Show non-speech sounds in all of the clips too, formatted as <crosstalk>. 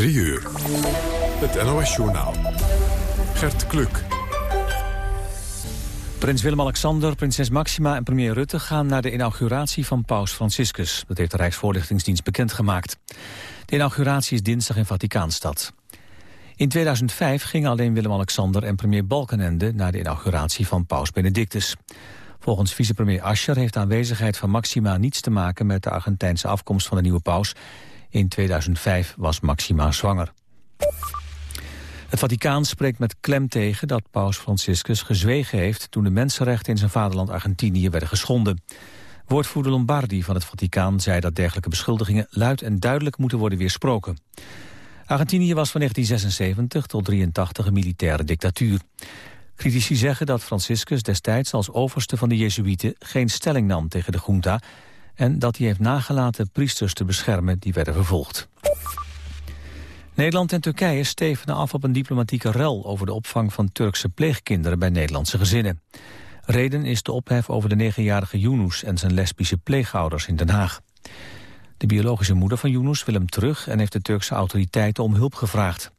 3 uur. Het NOS-journaal. Gert Kluk. Prins Willem-Alexander, prinses Maxima en premier Rutte gaan naar de inauguratie van paus Franciscus. Dat heeft de Rijksvoorlichtingsdienst bekendgemaakt. De inauguratie is dinsdag in Vaticaanstad. In 2005 gingen alleen Willem-Alexander en premier Balkenende naar de inauguratie van paus Benedictus. Volgens vicepremier Ascher heeft de aanwezigheid van Maxima niets te maken met de Argentijnse afkomst van de nieuwe paus. In 2005 was Maxima zwanger. Het Vaticaan spreekt met klem tegen dat paus Franciscus gezwegen heeft... toen de mensenrechten in zijn vaderland Argentinië werden geschonden. Woordvoerder Lombardi van het Vaticaan zei dat dergelijke beschuldigingen... luid en duidelijk moeten worden weersproken. Argentinië was van 1976 tot 83 een militaire dictatuur. Critici zeggen dat Franciscus destijds als overste van de Jezuïeten... geen stelling nam tegen de junta... en dat hij heeft nagelaten priesters te beschermen die werden vervolgd. Nederland en Turkije stevenen af op een diplomatieke rel... over de opvang van Turkse pleegkinderen bij Nederlandse gezinnen. Reden is de ophef over de negenjarige Yunus en zijn lesbische pleegouders in Den Haag. De biologische moeder van Yunus wil hem terug... en heeft de Turkse autoriteiten om hulp gevraagd.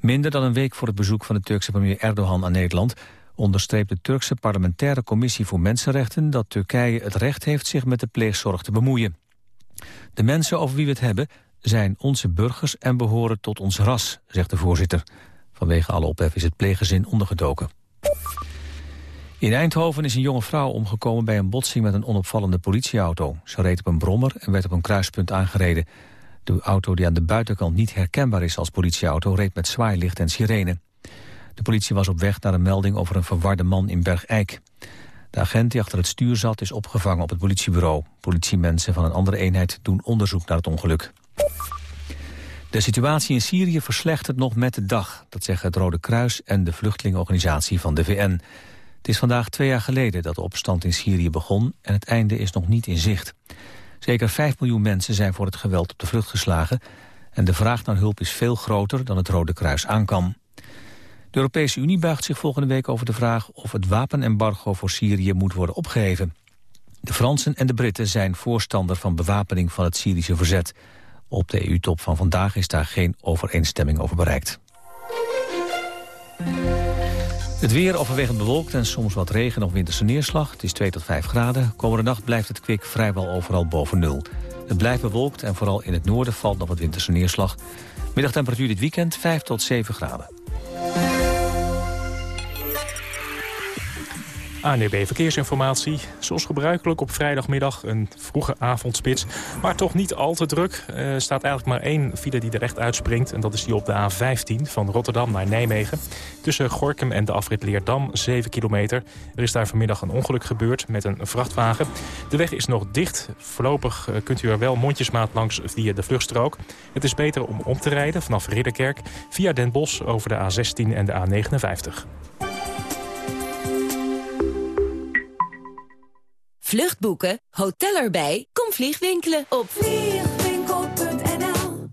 Minder dan een week voor het bezoek van de Turkse premier Erdogan aan Nederland... onderstreept de Turkse parlementaire commissie voor mensenrechten... dat Turkije het recht heeft zich met de pleegzorg te bemoeien. De mensen over wie we het hebben zijn onze burgers en behoren tot ons ras, zegt de voorzitter. Vanwege alle ophef is het pleeggezin ondergedoken. In Eindhoven is een jonge vrouw omgekomen bij een botsing met een onopvallende politieauto. Ze reed op een brommer en werd op een kruispunt aangereden. De auto die aan de buitenkant niet herkenbaar is als politieauto... reed met zwaailicht en sirene. De politie was op weg naar een melding over een verwarde man in Bergijk. De agent die achter het stuur zat is opgevangen op het politiebureau. Politiemensen van een andere eenheid doen onderzoek naar het ongeluk. De situatie in Syrië verslechtert nog met de dag. Dat zeggen het Rode Kruis en de vluchtelingenorganisatie van de VN. Het is vandaag twee jaar geleden dat de opstand in Syrië begon... en het einde is nog niet in zicht. Zeker 5 miljoen mensen zijn voor het geweld op de vlucht geslagen... en de vraag naar hulp is veel groter dan het Rode Kruis aankan. De Europese Unie buigt zich volgende week over de vraag... of het wapenembargo voor Syrië moet worden opgeheven. De Fransen en de Britten zijn voorstander van bewapening van het Syrische verzet. Op de EU-top van vandaag is daar geen overeenstemming over bereikt. Het weer overwegend bewolkt en soms wat regen of winterse neerslag. Het is 2 tot 5 graden. Komende nacht blijft het kwik vrijwel overal boven nul. Het blijft bewolkt en vooral in het noorden valt nog wat winterse neerslag. Middagtemperatuur dit weekend 5 tot 7 graden. Thank you. ANEB Verkeersinformatie. Zoals gebruikelijk op vrijdagmiddag een vroege avondspits. Maar toch niet al te druk. Er staat eigenlijk maar één file die er echt uitspringt. En dat is die op de A15 van Rotterdam naar Nijmegen. Tussen Gorkum en de afrit Leerdam, 7 kilometer. Er is daar vanmiddag een ongeluk gebeurd met een vrachtwagen. De weg is nog dicht. Voorlopig eh, kunt u er wel mondjesmaat langs via de vluchtstrook. Het is beter om om te rijden vanaf Ridderkerk... via Den Bosch over de A16 en de A59. Vluchtboeken, hotel erbij, kom vliegwinkelen op vliegwinkel.nl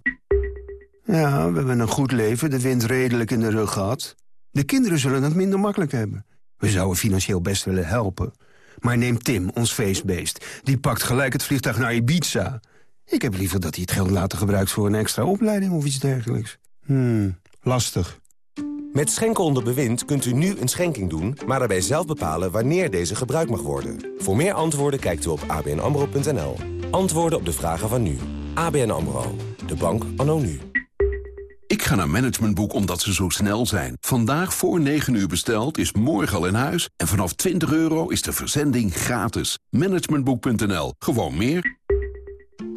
Ja, we hebben een goed leven, de wind redelijk in de rug gehad. De kinderen zullen het minder makkelijk hebben. We zouden financieel best willen helpen. Maar neem Tim, ons feestbeest. Die pakt gelijk het vliegtuig naar Ibiza. Ik heb liever dat hij het geld later gebruikt voor een extra opleiding of iets dergelijks. Hmm, lastig. Met Schenken onder bewind kunt u nu een schenking doen... maar daarbij zelf bepalen wanneer deze gebruikt mag worden. Voor meer antwoorden kijkt u op abnamro.nl. Antwoorden op de vragen van nu. ABN AMRO. De bank anno nu. Ik ga naar Managementboek omdat ze zo snel zijn. Vandaag voor 9 uur besteld is morgen al in huis... en vanaf 20 euro is de verzending gratis. Managementboek.nl. Gewoon meer.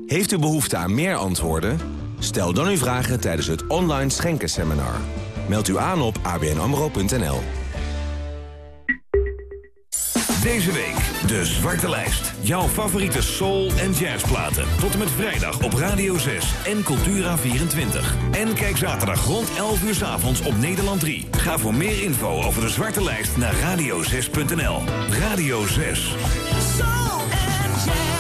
Heeft u behoefte aan meer antwoorden? Stel dan uw vragen tijdens het online schenkenseminar. Meld u aan op abnamro.nl. Deze week de Zwarte Lijst. Jouw favoriete soul- en jazzplaten. Tot en met vrijdag op Radio 6 en Cultura24. En kijk zaterdag rond 11 uur s avonds op Nederland 3. Ga voor meer info over de Zwarte Lijst naar radio6.nl. Radio 6. Soul and jazz.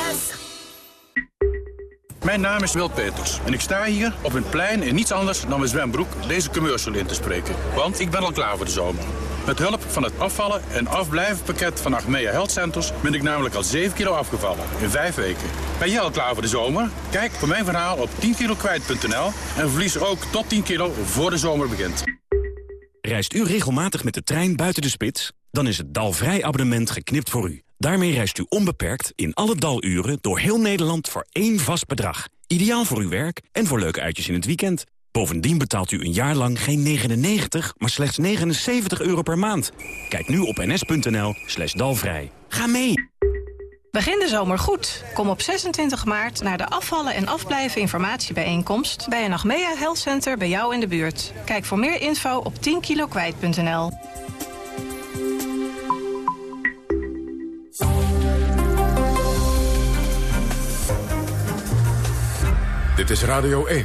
Mijn naam is Wil Peters en ik sta hier op een plein in niets anders dan mijn zwembroek deze commercial in te spreken. Want ik ben al klaar voor de zomer. Met hulp van het afvallen en afblijvenpakket van Achmea Health Centers ben ik namelijk al 7 kilo afgevallen in 5 weken. Ben jij al klaar voor de zomer? Kijk voor mijn verhaal op 10kilokwijt.nl en verlies ook tot 10 kilo voor de zomer begint. Reist u regelmatig met de trein buiten de spits? Dan is het Dalvrij abonnement geknipt voor u. Daarmee reist u onbeperkt in alle daluren door heel Nederland voor één vast bedrag. Ideaal voor uw werk en voor leuke uitjes in het weekend. Bovendien betaalt u een jaar lang geen 99, maar slechts 79 euro per maand. Kijk nu op ns.nl slash dalvrij. Ga mee! Begin de zomer goed. Kom op 26 maart naar de afvallen en afblijven informatiebijeenkomst... bij een Achmea Health Center bij jou in de buurt. Kijk voor meer info op 10kilokwijt.nl. Dit is Radio 1.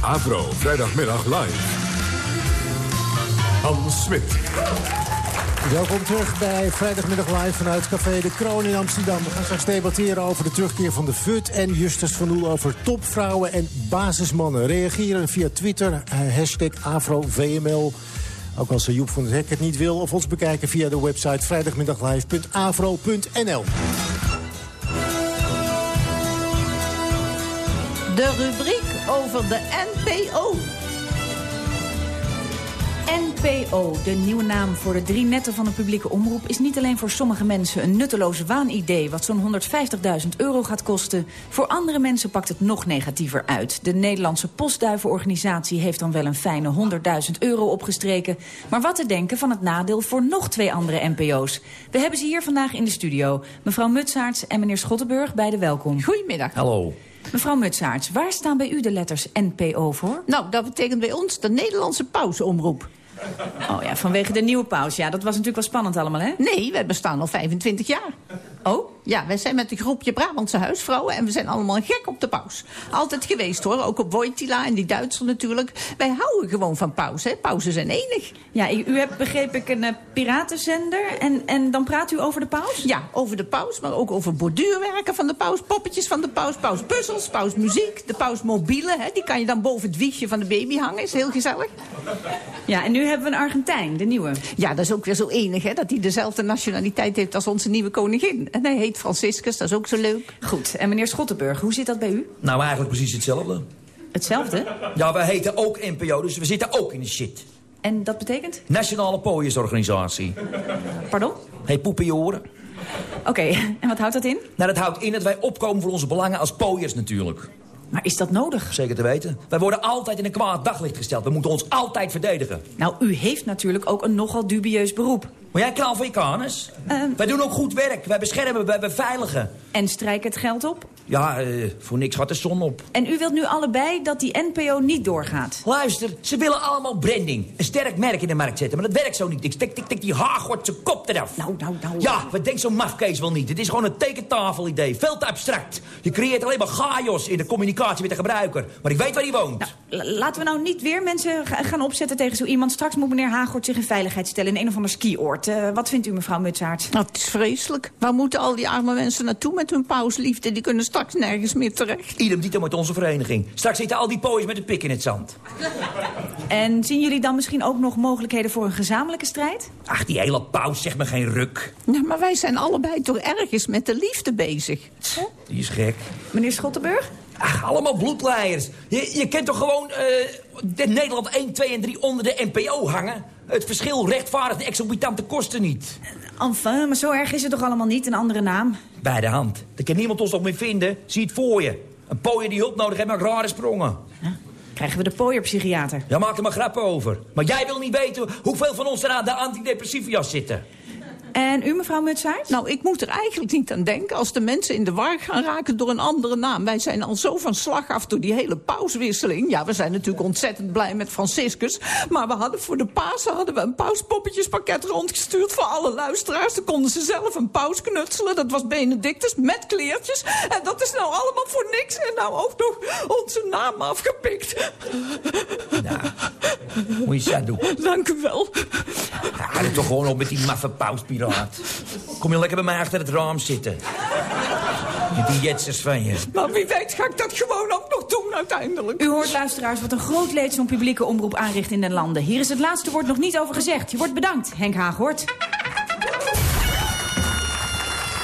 Avro, vrijdagmiddag live. Hans Smit. Welkom terug bij Vrijdagmiddag Live vanuit Café De Kroon in Amsterdam. We gaan straks debatteren over de terugkeer van de FUT... en Justus van Oel over topvrouwen en basismannen. Reageren via Twitter, eh, hashtag AfroVML. Ook als Joep van het Hek het niet wil. Of ons bekijken via de website vrijdagmiddaglive.afro.nl. De rubriek over de NPO. NPO, de nieuwe naam voor de drie netten van de publieke omroep... is niet alleen voor sommige mensen een nutteloos waanidee... wat zo'n 150.000 euro gaat kosten. Voor andere mensen pakt het nog negatiever uit. De Nederlandse Postduivenorganisatie heeft dan wel een fijne 100.000 euro opgestreken. Maar wat te denken van het nadeel voor nog twee andere NPO's? We hebben ze hier vandaag in de studio. Mevrouw Mutsaerts en meneer Schottenburg, beide welkom. Goedemiddag. Hallo. Mevrouw Mutsaerts, waar staan bij u de letters NPO voor? Nou, dat betekent bij ons de Nederlandse Pausomroep. Oh ja, vanwege de nieuwe paus. Ja, dat was natuurlijk wel spannend allemaal, hè? Nee, wij bestaan al 25 jaar. Oh? Ja, wij zijn met een groepje Brabantse huisvrouwen... en we zijn allemaal gek op de paus. Altijd geweest, hoor. Ook op Wojtyla en die Duitser natuurlijk. Wij houden gewoon van paus, hè. Pauzen zijn enig. Ja, u hebt, begreep ik, een uh, piratenzender. En, en dan praat u over de paus? Ja, over de paus, maar ook over borduurwerken van de paus... poppetjes van de paus, pauspuzzels, pausmuziek... de pausmobielen, hè. Die kan je dan boven het wiegje van de baby hangen. Is heel gezellig. Ja, en nu hebben we een Argentijn, de nieuwe. Ja, dat is ook weer zo enig, hè. Dat hij dezelfde nationaliteit heeft als onze nieuwe koningin. En hij heet Franciscus, dat is ook zo leuk. Goed, en meneer Schottenburg, hoe zit dat bij u? Nou, eigenlijk precies hetzelfde. Hetzelfde? Ja, wij heten ook NPO, dus we zitten ook in de shit. En dat betekent? Nationale Pooiesorganisatie. Pardon? Hey, poep in je oren. Oké, okay, <laughs> en wat houdt dat in? Nou, dat houdt in dat wij opkomen voor onze belangen als pooiers natuurlijk. Maar is dat nodig? Zeker te weten. Wij worden altijd in een kwaad daglicht gesteld. We moeten ons altijd verdedigen. Nou, u heeft natuurlijk ook een nogal dubieus beroep. Maar jij knal van je kanus? Uh, wij doen ook goed werk. Wij beschermen, wij beveiligen. En strijken het geld op? Ja, uh, voor niks gaat de zon op. En u wilt nu allebei dat die NPO niet doorgaat? Luister, ze willen allemaal branding. Een sterk merk in de markt zetten. Maar dat werkt zo niet. Ik tik, tik, tik die Haagortse kop eraf. Nou, nou, nou. Ja, wat denkt zo'n mafkees wel niet? Het is gewoon een tekentafelidee. Veel te abstract. Je creëert alleen maar chaos in de communicatie met de gebruiker. Maar ik weet waar hij woont. Nou, laten we nou niet weer mensen gaan opzetten tegen zo iemand. Straks moet meneer Haagort zich in veiligheid stellen in een of ander skioord. Uh, wat vindt u, mevrouw Mutsaert? Nou, het is vreselijk. Waar moeten al die arme mensen naartoe met hun pausliefde? Die kunnen straks nergens meer terecht. Idem dito met onze vereniging. Straks zitten al die pooiers met een pik in het zand. En zien jullie dan misschien ook nog mogelijkheden voor een gezamenlijke strijd? Ach, die hele paus zegt me geen ruk. Ja, maar wij zijn allebei toch ergens met de liefde bezig. Die is gek. Meneer Schottenburg? Ach, allemaal bloedleiers. Je, je kent toch gewoon uh, Nederland 1, 2 en 3 onder de NPO hangen? Het verschil rechtvaardigt de exorbitante kosten niet. Enfin, maar zo erg is het toch allemaal niet, een andere naam? Bij de hand. Daar kan niemand ons nog meer vinden. Zie het voor je. Een pooier die hulp nodig heeft, maakt rare sprongen. Huh? Krijgen we de pooierpsychiater? Ja, maak er maar grappen over. Maar jij wil niet weten hoeveel van ons er aan de antidepressivia's zitten. En u, mevrouw Mutsaert? Nou, ik moet er eigenlijk niet aan denken als de mensen in de war gaan raken door een andere naam. Wij zijn al zo van slag af door die hele pauswisseling. Ja, we zijn natuurlijk ontzettend blij met Franciscus. Maar we hadden voor de Pasen hadden we een pauspoppertjespakket rondgestuurd voor alle luisteraars. Dan konden ze zelf een paus knutselen. Dat was Benedictus met kleertjes. En dat is nou allemaal voor niks. En nou ook nog onze naam afgepikt. Nou, moet je doen. Dank u wel. Er toch gewoon op met die maffe pauspiraat. Kom je lekker bij mij achter het raam zitten. Met die jetsers van je. Maar wie weet ga ik dat gewoon ook nog doen uiteindelijk. U hoort, luisteraars, wat een groot leed zo'n publieke omroep aanricht in den landen. Hier is het laatste woord nog niet over gezegd. Je wordt bedankt, Henk Haaghoort.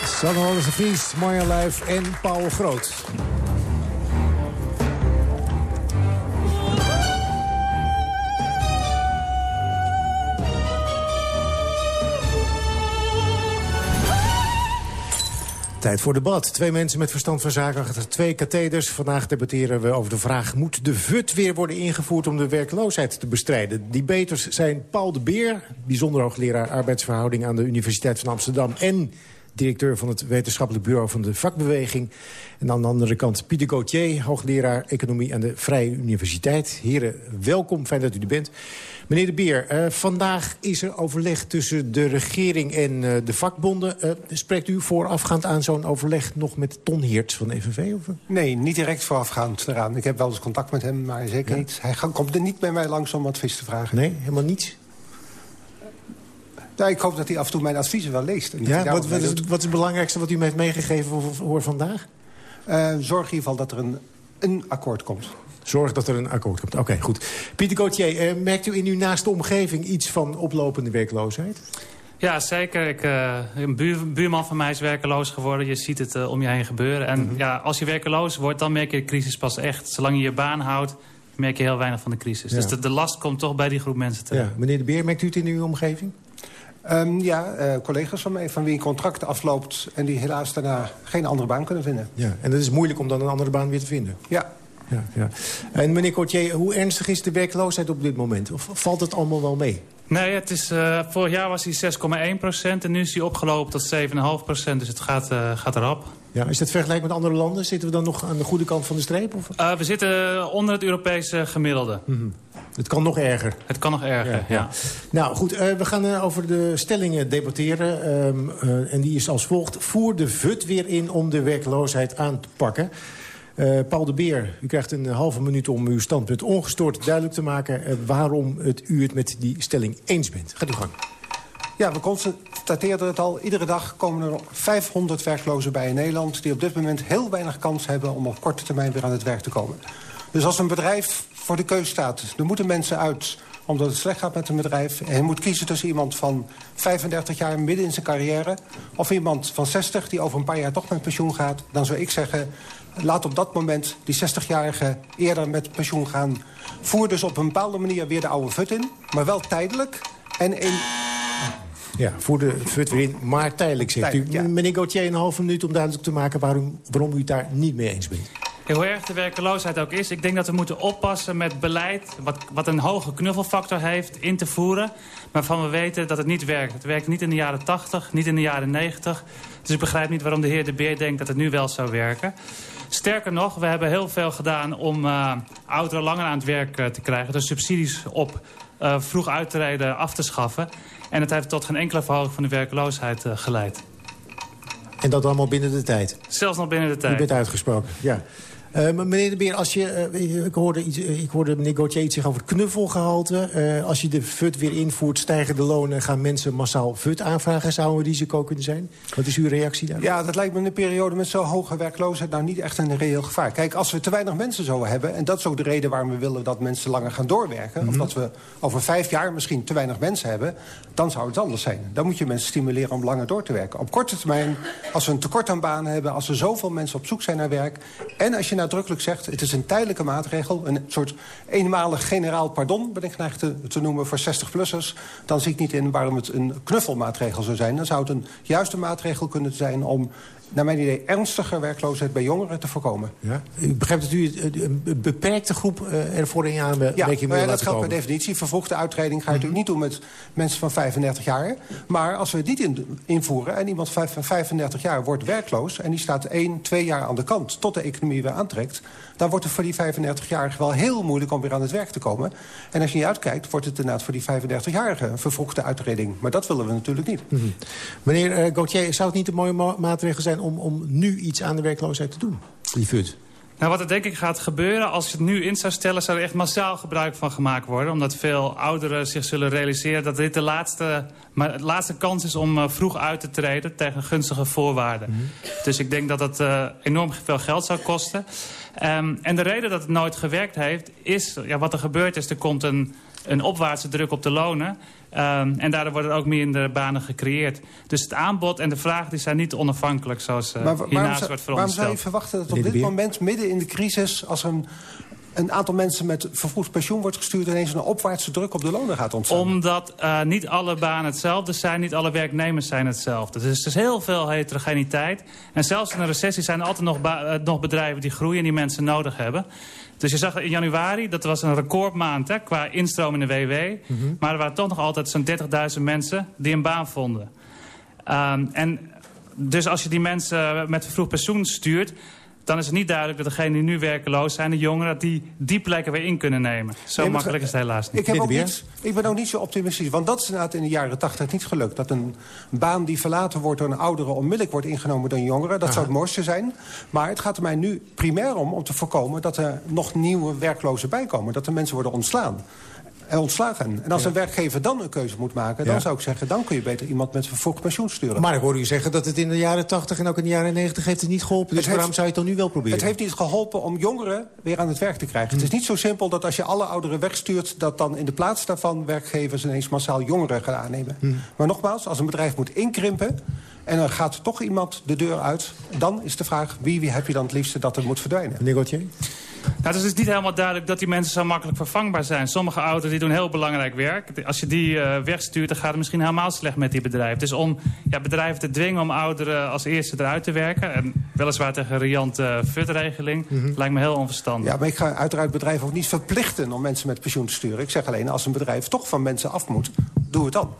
Sanne Hollis de Vries, Marjan Luif en Paul Groot. Tijd voor debat. Twee mensen met verstand van zaken achter twee katheders. Vandaag debatteren we over de vraag... moet de VUT weer worden ingevoerd om de werkloosheid te bestrijden? Debaters zijn Paul de Beer, bijzonder hoogleraar arbeidsverhouding... aan de Universiteit van Amsterdam... en directeur van het wetenschappelijk bureau van de vakbeweging. En aan de andere kant Pieter Gauthier, hoogleraar economie aan de Vrije Universiteit. Heren, welkom, fijn dat u er bent. Meneer De Beer, uh, vandaag is er overleg tussen de regering en uh, de vakbonden. Uh, spreekt u voorafgaand aan zo'n overleg nog met Ton Heerts van de FNV? Of? Nee, niet direct voorafgaand eraan. Ik heb wel eens contact met hem, maar zeker ja. niet. Hij komt er niet bij mij langs om advies te vragen. Nee, helemaal niets? Ja, ik hoop dat hij af en toe mijn adviezen wel leest. En ja, wat, wat, is, wat, is, het belangrijkste wat u me heeft meegegeven voor, voor vandaag? zorg in ieder geval dat er een, een akkoord komt. Zorg dat er een akkoord komt. Oké, okay, goed. Pieter Gauthier, eh, merkt u in uw naaste omgeving iets van oplopende werkloosheid? Ja, zeker. Ik, uh, een buur, buurman van mij is werkeloos geworden. Je ziet het uh, om je heen gebeuren. En mm -hmm. ja, als je werkeloos wordt, dan merk je de crisis pas echt. Zolang je je baan houdt, merk je heel weinig van de crisis. Ja. Dus de, de, last komt toch bij die groep mensen terecht. Ja. Meneer De Beer, merkt u het in uw omgeving? Um, ja, uh, collega's van mij, van wie een contract afloopt... en die helaas daarna geen andere baan kunnen vinden. Ja, en dat is moeilijk om dan een andere baan weer te vinden? Ja, ja, ja. En meneer Courtier, hoe ernstig is de werkloosheid op dit moment? Of valt het allemaal wel mee? Nee, het is, uh, vorig jaar was hij 6,1 procent en nu is hij opgelopen tot 7,5 procent. Dus het gaat, uh, gaat erop. Ja, is dat vergelijk met andere landen? Zitten we dan nog aan de goede kant van de streep? Of? Uh, we zitten onder het Europese gemiddelde. Mm -hmm. Het kan nog erger. Het kan nog erger, ja. ja. Nou goed, uh, we gaan uh, over de stellingen debatteren. Um, uh, en die is als volgt. Voer de VUT weer in om de werkloosheid aan te pakken. Uh, Paul de Beer, u krijgt een halve minuut om uw standpunt ongestoord duidelijk te maken... Uh, waarom het u het met die stelling eens bent. Gaat u gang. Ja, we constateerden het al. Iedere dag komen er 500 werklozen bij in Nederland... die op dit moment heel weinig kans hebben om op korte termijn weer aan het werk te komen. Dus als een bedrijf voor de keus staat, er moeten mensen uit omdat het slecht gaat met een bedrijf. En je moet kiezen tussen iemand van 35 jaar midden in zijn carrière... of iemand van 60 die over een paar jaar toch met pensioen gaat... dan zou ik zeggen, laat op dat moment die 60-jarige eerder met pensioen gaan. Voer dus op een bepaalde manier weer de oude fut in, maar wel tijdelijk. En in... Ja, voer de fut weer in, maar tijdelijk, zegt tijdelijk, u. Ja. Meneer Gauthier, een halve minuut om duidelijk te maken... waarom, waarom u het daar niet mee eens bent. Hoe erg de werkeloosheid ook is, ik denk dat we moeten oppassen met beleid... wat, wat een hoge knuffelfactor heeft, in te voeren... waarvan we weten dat het niet werkt. Het werkt niet in de jaren 80, niet in de jaren 90. Dus ik begrijp niet waarom de heer De Beer denkt dat het nu wel zou werken. Sterker nog, we hebben heel veel gedaan om uh, ouderen langer aan het werk uh, te krijgen. Dus subsidies op uh, vroeg uittreden af te schaffen. En het heeft tot geen enkele verhoging van de werkloosheid geleid. En dat allemaal binnen de tijd? Zelfs nog binnen de tijd. U bent uitgesproken, ja. Uh, meneer De Beer, als je, uh, ik, hoorde iets, ik hoorde meneer Gauthier iets zeggen over het knuffelgehalte. Uh, als je de FUT weer invoert, stijgen de lonen... gaan mensen massaal FUT aanvragen. Zou een risico kunnen zijn? Wat is uw reactie daar? Ja, dat lijkt me in een periode met zo'n hoge werkloosheid... nou niet echt een reëel gevaar. Kijk, als we te weinig mensen zouden hebben... en dat is ook de reden waarom we willen dat mensen langer gaan doorwerken... Mm -hmm. of dat we over vijf jaar misschien te weinig mensen hebben... dan zou het anders zijn. Dan moet je mensen stimuleren om langer door te werken. Op korte termijn, als we een tekort aan banen hebben... als er zoveel mensen op zoek zijn naar werk... en als je nadrukkelijk zegt... het is een tijdelijke maatregel, een soort eenmalig generaal pardon... ben ik geneigd te, te noemen voor 60-plussers... dan zie ik niet in waarom het een knuffelmaatregel zou zijn. Dan zou het een juiste maatregel kunnen zijn om naar mijn idee ernstige werkloosheid bij jongeren te voorkomen. Ja? Ik begrijp dat u een beperkte groep ervoor in aanmerking ja, wil ja, dat geldt per definitie. Vervroegde uitreding ga je mm -hmm. natuurlijk niet doen met mensen van 35 jaar. Maar als we het niet in, invoeren en iemand van 35 jaar wordt werkloos... en die staat 1, 2 jaar aan de kant tot de economie weer aantrekt... dan wordt het voor die 35-jarige wel heel moeilijk om weer aan het werk te komen. En als je niet uitkijkt, wordt het inderdaad voor die 35-jarige... een vervroegde uitreding. Maar dat willen we natuurlijk niet. Mm -hmm. Meneer uh, Gauthier, zou het niet een mooie ma maatregel zijn... Om, om nu iets aan de werkloosheid te doen, die FUT? Nou, wat er denk ik gaat gebeuren, als je het nu in zou stellen... zou er echt massaal gebruik van gemaakt worden. Omdat veel ouderen zich zullen realiseren dat dit de laatste, maar de laatste kans is... om uh, vroeg uit te treden tegen gunstige voorwaarden. Mm -hmm. Dus ik denk dat dat uh, enorm veel geld zou kosten. Ehm, en de reden dat het nooit gewerkt heeft, is ja, wat er gebeurt is... er komt een, een opwaartse druk op de lonen. Um, en daardoor worden er ook minder banen gecreëerd. Dus het aanbod en de vraag die zijn niet onafhankelijk, zoals uh, maar hiernaast waarom, wordt waarom verondersteld. zou je verwachten dat op dit moment, midden in de crisis... als een, een aantal mensen met vervroegd pensioen wordt gestuurd... ineens een opwaartse druk op de lonen gaat ontstaan? Omdat uh, niet alle banen hetzelfde zijn, niet alle werknemers zijn hetzelfde. Dus er is heel veel heterogeniteit. En zelfs in een recessie zijn er altijd nog, uh, nog bedrijven die groeien... en die mensen nodig hebben. Dus je zag in januari, dat was een recordmaand hè, qua instroom in de WW. Mm -hmm. Maar er waren toch nog altijd zo'n 30.000 mensen die een baan vonden. Um, en dus als je die mensen met vervroegd pensioen stuurt dan is het niet duidelijk dat degenen die nu werkeloos zijn, de jongeren, dat die die plekken weer in kunnen nemen. Zo nee, makkelijk is het helaas niet. Ik, heb ook niet, ik ben ook niet zo optimistisch, want dat is inderdaad in de jaren tachtig niet gelukt. Dat een baan die verlaten wordt door een oudere onmiddellijk wordt ingenomen door een jongere. Dat Aha. zou het mooiste zijn. Maar het gaat er mij nu primair om om te voorkomen dat er nog nieuwe werklozen bijkomen. Dat er mensen worden ontslaan ontslagen. En als een werkgever dan een keuze moet maken... dan zou ik zeggen, dan kun je beter iemand met vervroegd pensioen sturen. Maar ik hoor u zeggen dat het in de jaren 80 en ook in de jaren 90 heeft het niet geholpen. Dus waarom zou je het dan nu wel proberen? Het heeft niet geholpen om jongeren weer aan het werk te krijgen. Hm. Het is niet zo simpel dat als je alle ouderen wegstuurt... dat dan in de plaats daarvan werkgevers ineens massaal jongeren gaan aannemen. Hm. Maar nogmaals, als een bedrijf moet inkrimpen... en er gaat toch iemand de deur uit... dan is de vraag, wie, wie heb je dan het liefste dat er moet verdwijnen? Meneer Gauthier? Nou, het is niet helemaal duidelijk dat die mensen zo makkelijk vervangbaar zijn. Sommige ouderen die doen heel belangrijk werk. Als je die uh, wegstuurt, dan gaat het misschien helemaal slecht met die bedrijven. Dus om ja, bedrijven te dwingen om ouderen als eerste eruit te werken... en weliswaar tegen een riante uh, FUT-regeling, mm -hmm. lijkt me heel onverstandig. Ja, maar ik ga uiteraard bedrijven ook niet verplichten om mensen met pensioen te sturen. Ik zeg alleen, als een bedrijf toch van mensen af moet, doe het dan.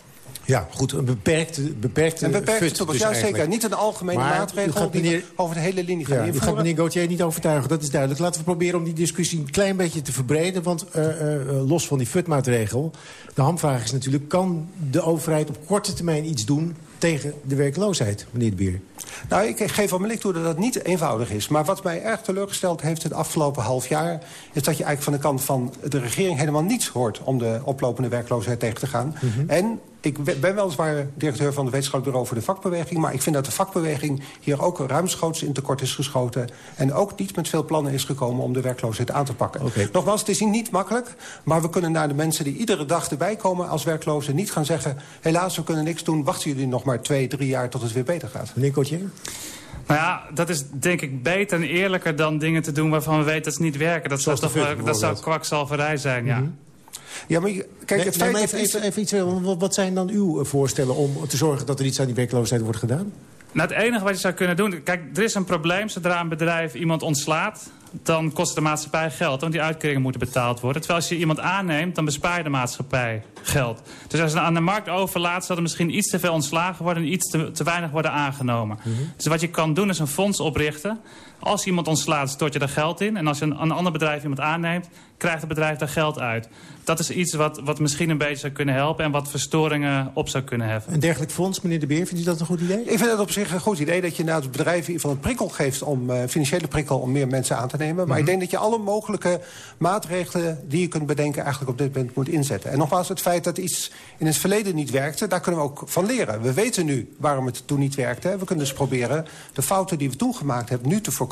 Ja, goed, een beperkte, beperkte Een beperkte toepassing, ja eigenlijk. zeker. Niet een algemene maar maatregel meneer, die over de hele linie gaat ja, invoeren. U gaat meneer Gauthier niet overtuigen, dat is duidelijk. Laten we proberen om die discussie een klein beetje te verbreden. Want uh, uh, los van die FUT-maatregel, de hamvraag is natuurlijk... kan de overheid op korte termijn iets doen tegen de werkloosheid, meneer de Bier? Nou, ik geef al mijn toe dat dat niet eenvoudig is. Maar wat mij erg teleurgesteld heeft het afgelopen half jaar... is dat je eigenlijk van de kant van de regering helemaal niets hoort... om de oplopende werkloosheid tegen te gaan. Mm -hmm. En ik ben weliswaar directeur van het wetenschappelijk bureau voor de vakbeweging... maar ik vind dat de vakbeweging hier ook ruimschoots in tekort is geschoten... en ook niet met veel plannen is gekomen om de werkloosheid aan te pakken. Okay. Nogmaals, het is niet makkelijk, maar we kunnen naar de mensen... die iedere dag erbij komen als werklozen niet gaan zeggen... helaas, we kunnen niks doen, wachten jullie nog maar twee, drie jaar tot het weer beter gaat. Meneer Kotje? Nou ja, dat is denk ik beter en eerlijker dan dingen te doen waarvan we weten dat ze niet werken. Dat zou, toch, dat zou kwakzalverij zijn, ja. Mm -hmm. Ja, maar kijk, nee, het feit nee, even, even, even, iets, wat zijn dan uw voorstellen om te zorgen dat er iets aan die werkloosheid wordt gedaan? Nou, het enige wat je zou kunnen doen... Kijk, er is een probleem zodra een bedrijf iemand ontslaat... dan kost de maatschappij geld, want die uitkeringen moeten betaald worden. Terwijl als je iemand aanneemt, dan bespaar je de maatschappij geld. Dus als je aan de markt overlaat, zal er misschien iets te veel ontslagen worden... en iets te, te weinig worden aangenomen. Mm -hmm. Dus wat je kan doen, is een fonds oprichten... Als iemand ontslaat, stort je daar geld in. En als je een, een ander bedrijf iemand aanneemt, krijgt het bedrijf daar geld uit. Dat is iets wat, wat misschien een beetje zou kunnen helpen... en wat verstoringen op zou kunnen heffen. Een dergelijk fonds, meneer De Beer, vindt u dat een goed idee? Ik vind het op zich een goed idee dat je naar het bedrijf in ieder geval een prikkel geeft... om uh, financiële prikkel om meer mensen aan te nemen. Maar mm -hmm. ik denk dat je alle mogelijke maatregelen die je kunt bedenken... eigenlijk op dit moment moet inzetten. En nogmaals, het feit dat iets in het verleden niet werkte... daar kunnen we ook van leren. We weten nu waarom het toen niet werkte. We kunnen dus proberen de fouten die we toen gemaakt hebben... nu te voorkomen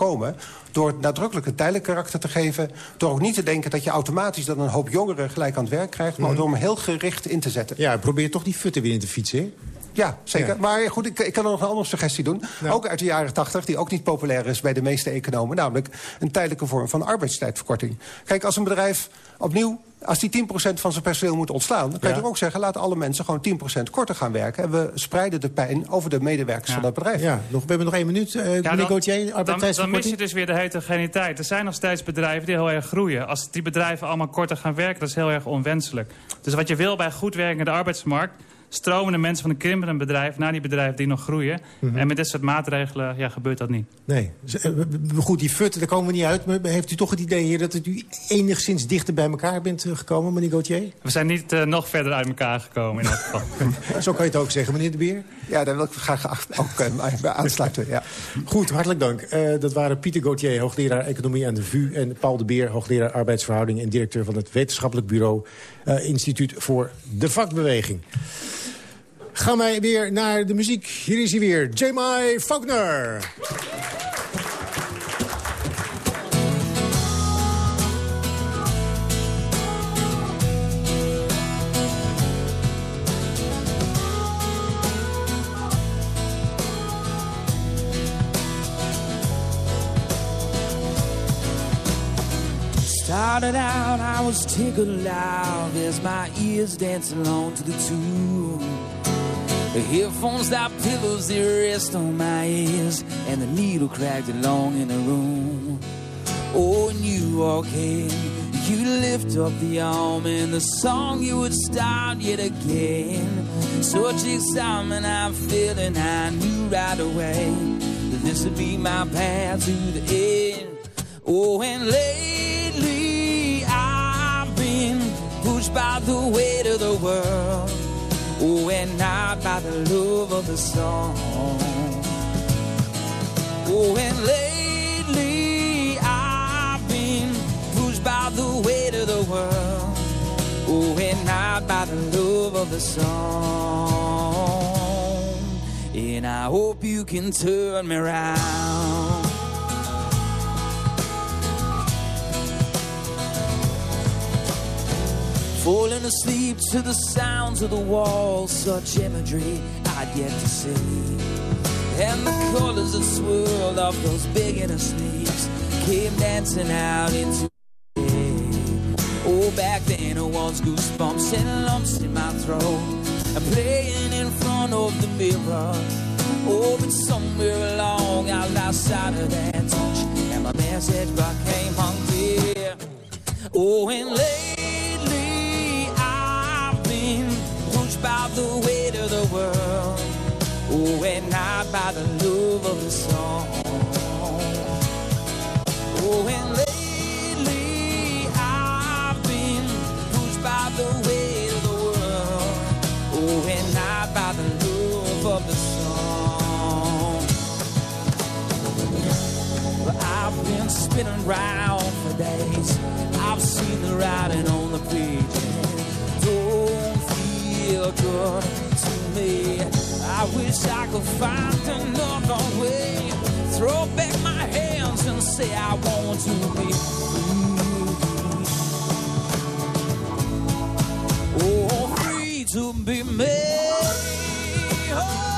door het nadrukkelijk een tijdelijk karakter te geven... door ook niet te denken dat je automatisch dan een hoop jongeren gelijk aan het werk krijgt... maar mm -hmm. door hem heel gericht in te zetten. Ja, probeer toch die futten weer in te fietsen, hè? Ja, zeker. Ja. Maar goed, ik, ik, kan er nog een andere suggestie doen. Ja. Ook uit de jaren 80, die ook niet populair is bij de meeste economen. Namelijk een tijdelijke vorm van arbeidstijdverkorting. Kijk, als een bedrijf opnieuw als die 10% van zijn personeel moet ontslaan... dan kan je ja. toch ook zeggen, laat alle mensen gewoon 10% korter gaan werken. En we spreiden de pijn over de medewerkers ja. van dat bedrijf. Ja, nog, we hebben nog één minuut. Uh, ja, dan, dan, dan mis je dus weer de heterogeniteit. Er zijn nog steeds bedrijven die heel erg groeien. Als die bedrijven allemaal korter gaan werken, dat is heel erg onwenselijk. Dus wat je wil bij goed werkende arbeidsmarkt stromen de mensen van een krimpend bedrijf naar die bedrijven die nog groeien. Mm -hmm. En met dit soort maatregelen ja, gebeurt dat niet. Nee. Goed, die fut, daar komen we niet uit. Maar heeft u toch het idee hier dat het u enigszins dichter bij elkaar bent gekomen, meneer Gauthier? We zijn niet uh, nog verder uit elkaar gekomen in elk geval. <laughs> Zo kan je het ook zeggen, meneer De Beer. Ja, daar wil ik graag ook uh, aansluiten. Ja. Goed, hartelijk dank. Uh, dat waren Pieter Gauthier, hoogleraar Economie aan de VU... en Paul De Beer, hoogleraar Arbeidsverhouding... en directeur van het Wetenschappelijk Bureau Instituut voor de Vakbeweging. Gaan wij weer naar de muziek. Hier is hij weer, J.M.I. Faulkner. Started out, I was tickled loud as my ears danced along to the tune. The headphones like pillows, they rest on my ears, and the needle cracked along in the room. Oh, and you walk in, you lift up the arm, and the song you would start yet again. Such excitement I'm feeling, I knew right away that this would be my path to the end. Oh, and lately pushed by the weight of the world. Oh, and not by the love of the song. Oh, and lately I've been pushed by the weight of the world. Oh, and not by the love of the song. And I hope you can turn me around. Falling asleep to the sounds of the walls, such imagery I'd yet to see. And the colors that swirled off those big inner sleeves came dancing out into the Oh, back then it was goosebumps and lumps in my throat. And playing in front of the mirror. Oh, but somewhere along I lost sight of that touch. And my message became unclear. Oh, and lately pushed by the weight of the world. Oh, and not by the love of the song. Oh, and lately I've been pushed by the weight of the world. Oh, and not by the love of the song. Well, I've been spinning round for days. I've seen the writing on the page. Don't feel good to me. I wish I could find another way. Throw back my hands and say I want to be free. Oh, free to be me. Oh,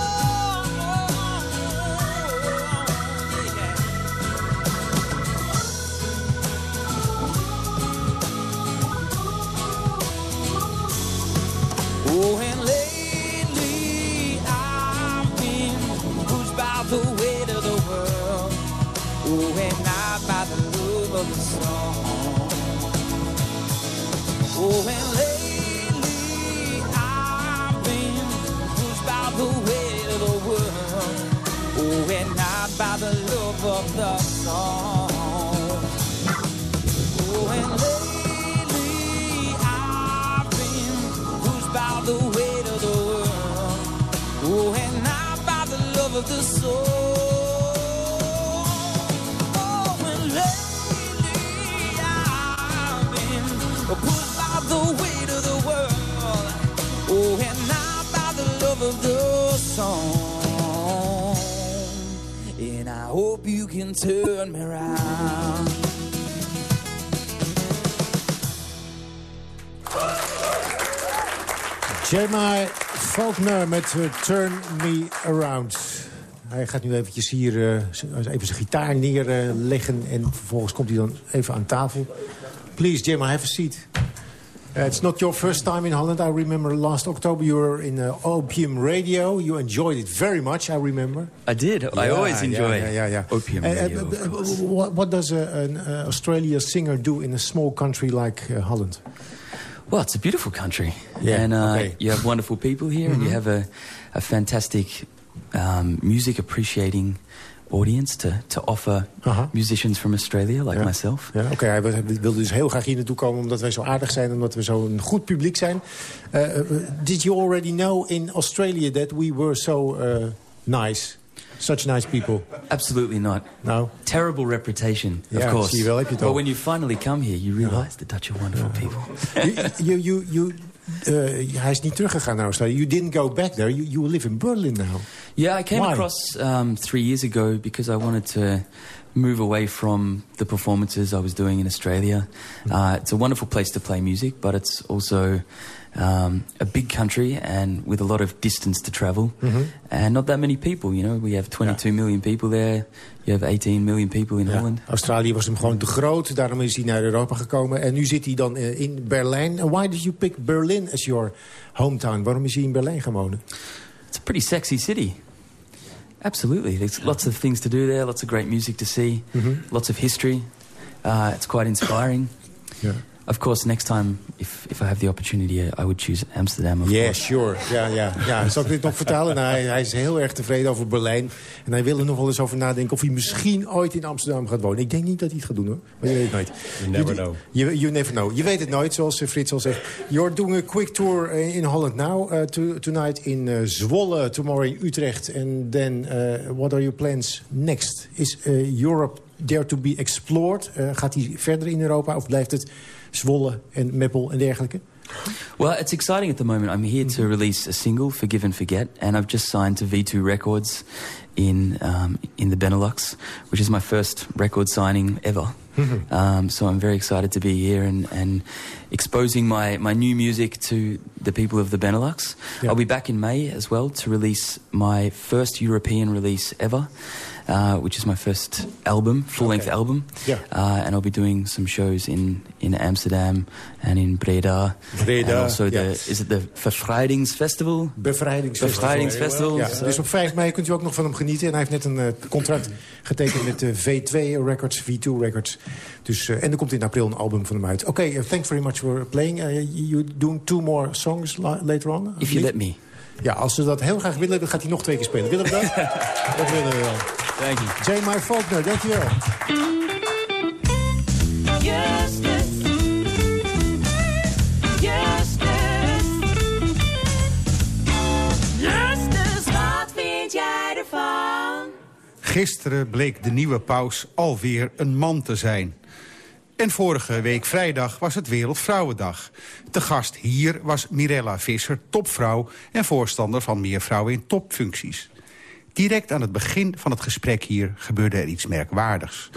love of the song. Oh, and lately I've been pushed by the weight of the world. Oh, and not by the love of the soul. You can turn me around. Jeremiah Faulkner met eh, Turn Me Around. Hij gaat nu eventjes hier eh, even zijn gitaar neerleggen... en vervolgens komt hij dan even aan tafel. Please, Jeremiah, have a seat. Uh, it's not your first time in Holland. I remember last October you were in uh, Opium Radio. You enjoyed it very much, I remember. I did. I always enjoy yeah, yeah, yeah. Opium Uh, uh, Radio. b- what, what does a, an uh, Australia singer do in a small country like uh, Holland? Well, it's a beautiful country. Yeah, and uh, okay. you have wonderful people here, and you Mhm. have a, a fantastic um, music appreciating audience to, to offer musicians from Australia like Ja. myself. Ja, Oké, wil- hij wilde dus heel graag hier naartoe komen... omdat wij zo aardig zijn, omdat we zo'n goed publiek zijn. Uh, did you already know in Australia that we were so uh, nice? Such nice people? Absolutely not. No? Terrible reputation, of course. zie je wel, heb je het but when you finally come here, you realize the Dutch are wonderful people. you, you, you, uh, hij is niet teruggegaan naar Australië. You didn't go back there. You, you live in Berlin now. Yeah, I came Why? across um, three years ago because I wanted to move away from the performances I was doing in Australia. Uh, it's a wonderful place to play music, but it's also um, a big country and with a lot of distance to travel, Mhm. and not that many people. You know, we have 22 million people there. You have 18 million people in Ja, Holland. Australië was hem gewoon te groot, daarom is hij naar Europa gekomen. En nu zit hij dan eh, in Berlijn. And why did you pick Berlin as your hometown? Waarom is hij in Berlijn gaan wonen? It's a pretty sexy city. Absolutely. There's lots of things to do there, lots of great music to see, lots of history. Uh, it's quite inspiring. Yeah. Of course, next time, if, if I have the opportunity, I would choose Amsterdam. Of Yeah, course. sure. Ja, ja, ja. <laughs> Zal ik dit nog vertellen? Nou, hij, hij is heel erg tevreden over Berlijn. En hij wil er nog wel eens over nadenken of hij misschien ooit in Amsterdam gaat wonen. Ik denk niet dat hij het gaat doen, hoor. Maar je weet het nooit. You never You- know. You, you never know. Je weet het nooit, zoals eh, Frits al zegt. You're doing a quick tour eh, in Holland now. eh, to, tonight in Zwolle, tomorrow in Utrecht. And then, what are your plans next? Is Europe there to be explored? Gaat hij verder in Europa of blijft het Zwolle en Meppel en dergelijke? Well, it's exciting at the moment. I'm here to release a single, Forgive and Forget, and I've just signed to V2 Records in um, in the Benelux, which is my first record signing ever. Um, so I'm very excited to be here and, and exposing my, my new music to the people of the Benelux. I'll be back in May as well to release my first European release ever, uh, which is my first album, full-length album. Yeah. Uh, and I'll be doing some shows in, in Amsterdam and in Breda. Breda, And also yeah. the, is it the Bevrijdingsfestival? Bevrijdingsfestival. Bevrijdingsfestival. Ja, So- dus op 5 mei kunt u ook nog van hem genieten. En hij heeft net een eh, contract getekend met de V2 Records, V2 Records. Dus, eh, en er komt in april een album van hem uit. Oké, eh, thanks very much for playing. You doing two more songs la- later on? If you let me. Ja, als ze dat heel graag willen, dan gaat hij nog twee keer spelen. Willen we dat? <laughs> dat willen we wel. Thank you. J. My Faulkner, dankjewel. Justus, wat vind jij ervan? Gisteren bleek de nieuwe paus alweer een man te zijn. En vorige week vrijdag was het Wereldvrouwendag. Te gast hier was Mirella Visser, topvrouw... en voorstander van meer vrouwen in topfuncties. Direct aan het begin van het gesprek hier gebeurde er iets merkwaardigs.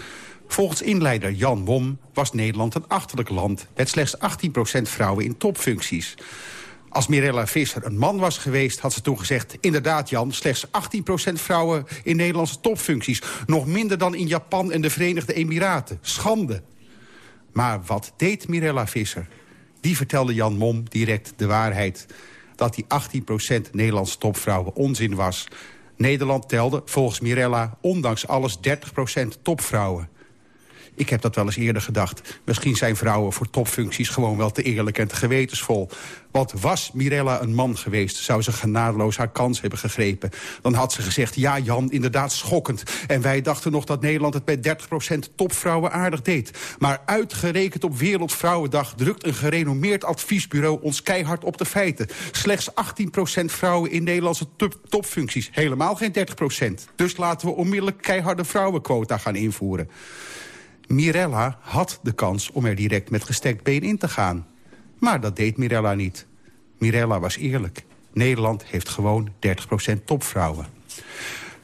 Volgens inleider Jan Mom was Nederland een achterlijk land... met slechts 18% vrouwen in topfuncties. Als Mirella Visser een man was geweest, had ze toen gezegd... inderdaad Jan, slechts 18% vrouwen in Nederlandse topfuncties. Nog minder dan in Japan en de Verenigde Emiraten. Schande. Maar wat deed Mirella Visser? Die vertelde Jan Mom direct de waarheid. Dat die 18% Nederlandse topvrouwen onzin was. Nederland telde volgens Mirella ondanks alles 30% topvrouwen. Ik heb dat wel eens eerder gedacht. Misschien zijn vrouwen voor topfuncties gewoon wel te eerlijk en te gewetensvol. Want was Mirella een man geweest, zou ze genadeloos haar kans hebben gegrepen. Dan had ze gezegd, ja Jan, inderdaad schokkend. En wij dachten nog dat Nederland het bij 30% topvrouwen aardig deed. Maar uitgerekend op Wereldvrouwendag drukt een gerenommeerd adviesbureau ons keihard op de feiten. Slechts 18% vrouwen in Nederlandse top- topfuncties. Helemaal geen 30%. Dus laten we onmiddellijk keiharde vrouwenquota gaan invoeren. Mirella had de kans om er direct met gestekt been in te gaan. Maar dat deed Mirella niet. Mirella was eerlijk. Nederland heeft gewoon 30% topvrouwen.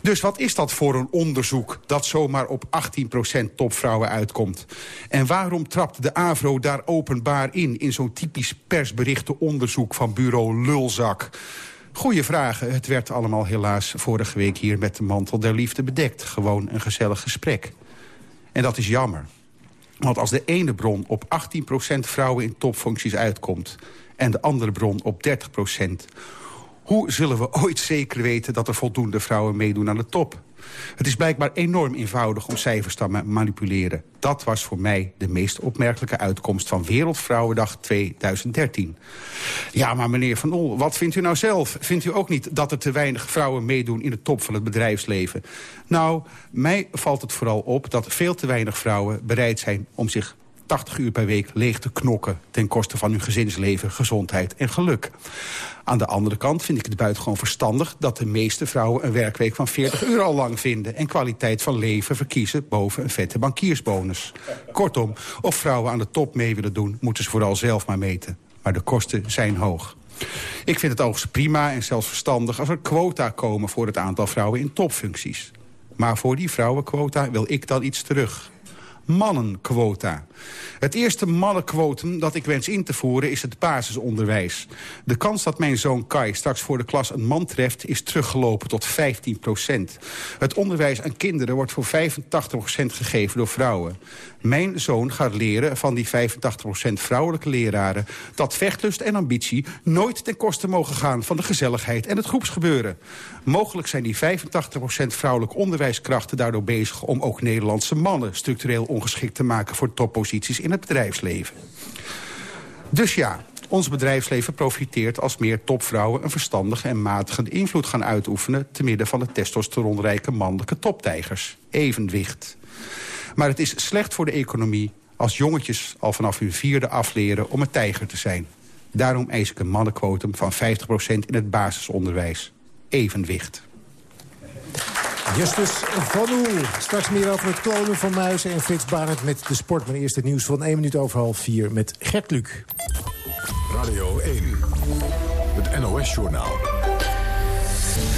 Dus wat is dat voor een onderzoek dat zomaar op 18% topvrouwen uitkomt? En waarom trapt de AVRO daar openbaar in... in zo'n typisch persberichtenonderzoek van bureau Lulzak? Goeie vragen. Het werd allemaal helaas vorige week hier met de mantel der liefde bedekt. Gewoon een gezellig gesprek. En dat is jammer. Want als de ene bron op 18% vrouwen in topfuncties uitkomt... en de andere bron op 30%... hoe zullen we ooit zeker weten dat er voldoende vrouwen meedoen aan de top? Het is blijkbaar enorm eenvoudig om cijfers te ma- manipuleren. Dat was voor mij de meest opmerkelijke uitkomst van Wereldvrouwendag 2013. Ja, maar meneer Van Ol, wat vindt u nou zelf? Vindt u ook niet dat er te weinig vrouwen meedoen in de top van het bedrijfsleven? Nou, mij valt het vooral op dat veel te weinig vrouwen bereid zijn om zich 80 uur per week leeg te knokken... ten koste van hun gezinsleven, gezondheid en geluk. Aan de andere kant vind ik het buitengewoon verstandig... dat de meeste vrouwen een werkweek van 40 uur al lang vinden... en kwaliteit van leven verkiezen boven een vette bankiersbonus. Kortom, of vrouwen aan de top mee willen doen... moeten ze vooral zelf maar meten. Maar de kosten zijn hoog. Ik vind het overigens prima en zelfs verstandig... als er quota komen voor het aantal vrouwen in topfuncties. Maar voor die vrouwenquota wil ik dan iets terug mannenquota. Het eerste mannenquotum dat ik wens in te voeren is het basisonderwijs. De kans dat mijn zoon Kai straks voor de klas een man treft... is teruggelopen tot 15 procent. Het onderwijs aan kinderen wordt voor 85 procent gegeven door vrouwen. Mijn zoon gaat leren van die 85 procent vrouwelijke leraren... dat vechtlust en ambitie nooit ten koste mogen gaan... van de gezelligheid en het groepsgebeuren. Mogelijk zijn die 85 procent vrouwelijke onderwijskrachten daardoor bezig... om ook Nederlandse mannen structureel ongeschikt te maken... voor topposities in het bedrijfsleven. Dus ja, ons bedrijfsleven profiteert als meer topvrouwen... een verstandige en matige invloed gaan uitoefenen... te midden van de testosteronrijke mannelijke toptijgers. Evenwicht. Maar het is slecht voor de economie als jongetjes al vanaf hun vierde afleren om een tijger te zijn. Daarom eis ik een mannenquotum van 50% in het basisonderwijs. Evenwicht. Justus van Oel. Straks meer over het klonen van muizen en Frits Barend met de sport. Maar eerst het nieuws van 1 minuut over half 4 met Gert Luc. Radio 1, het NOS-journaal.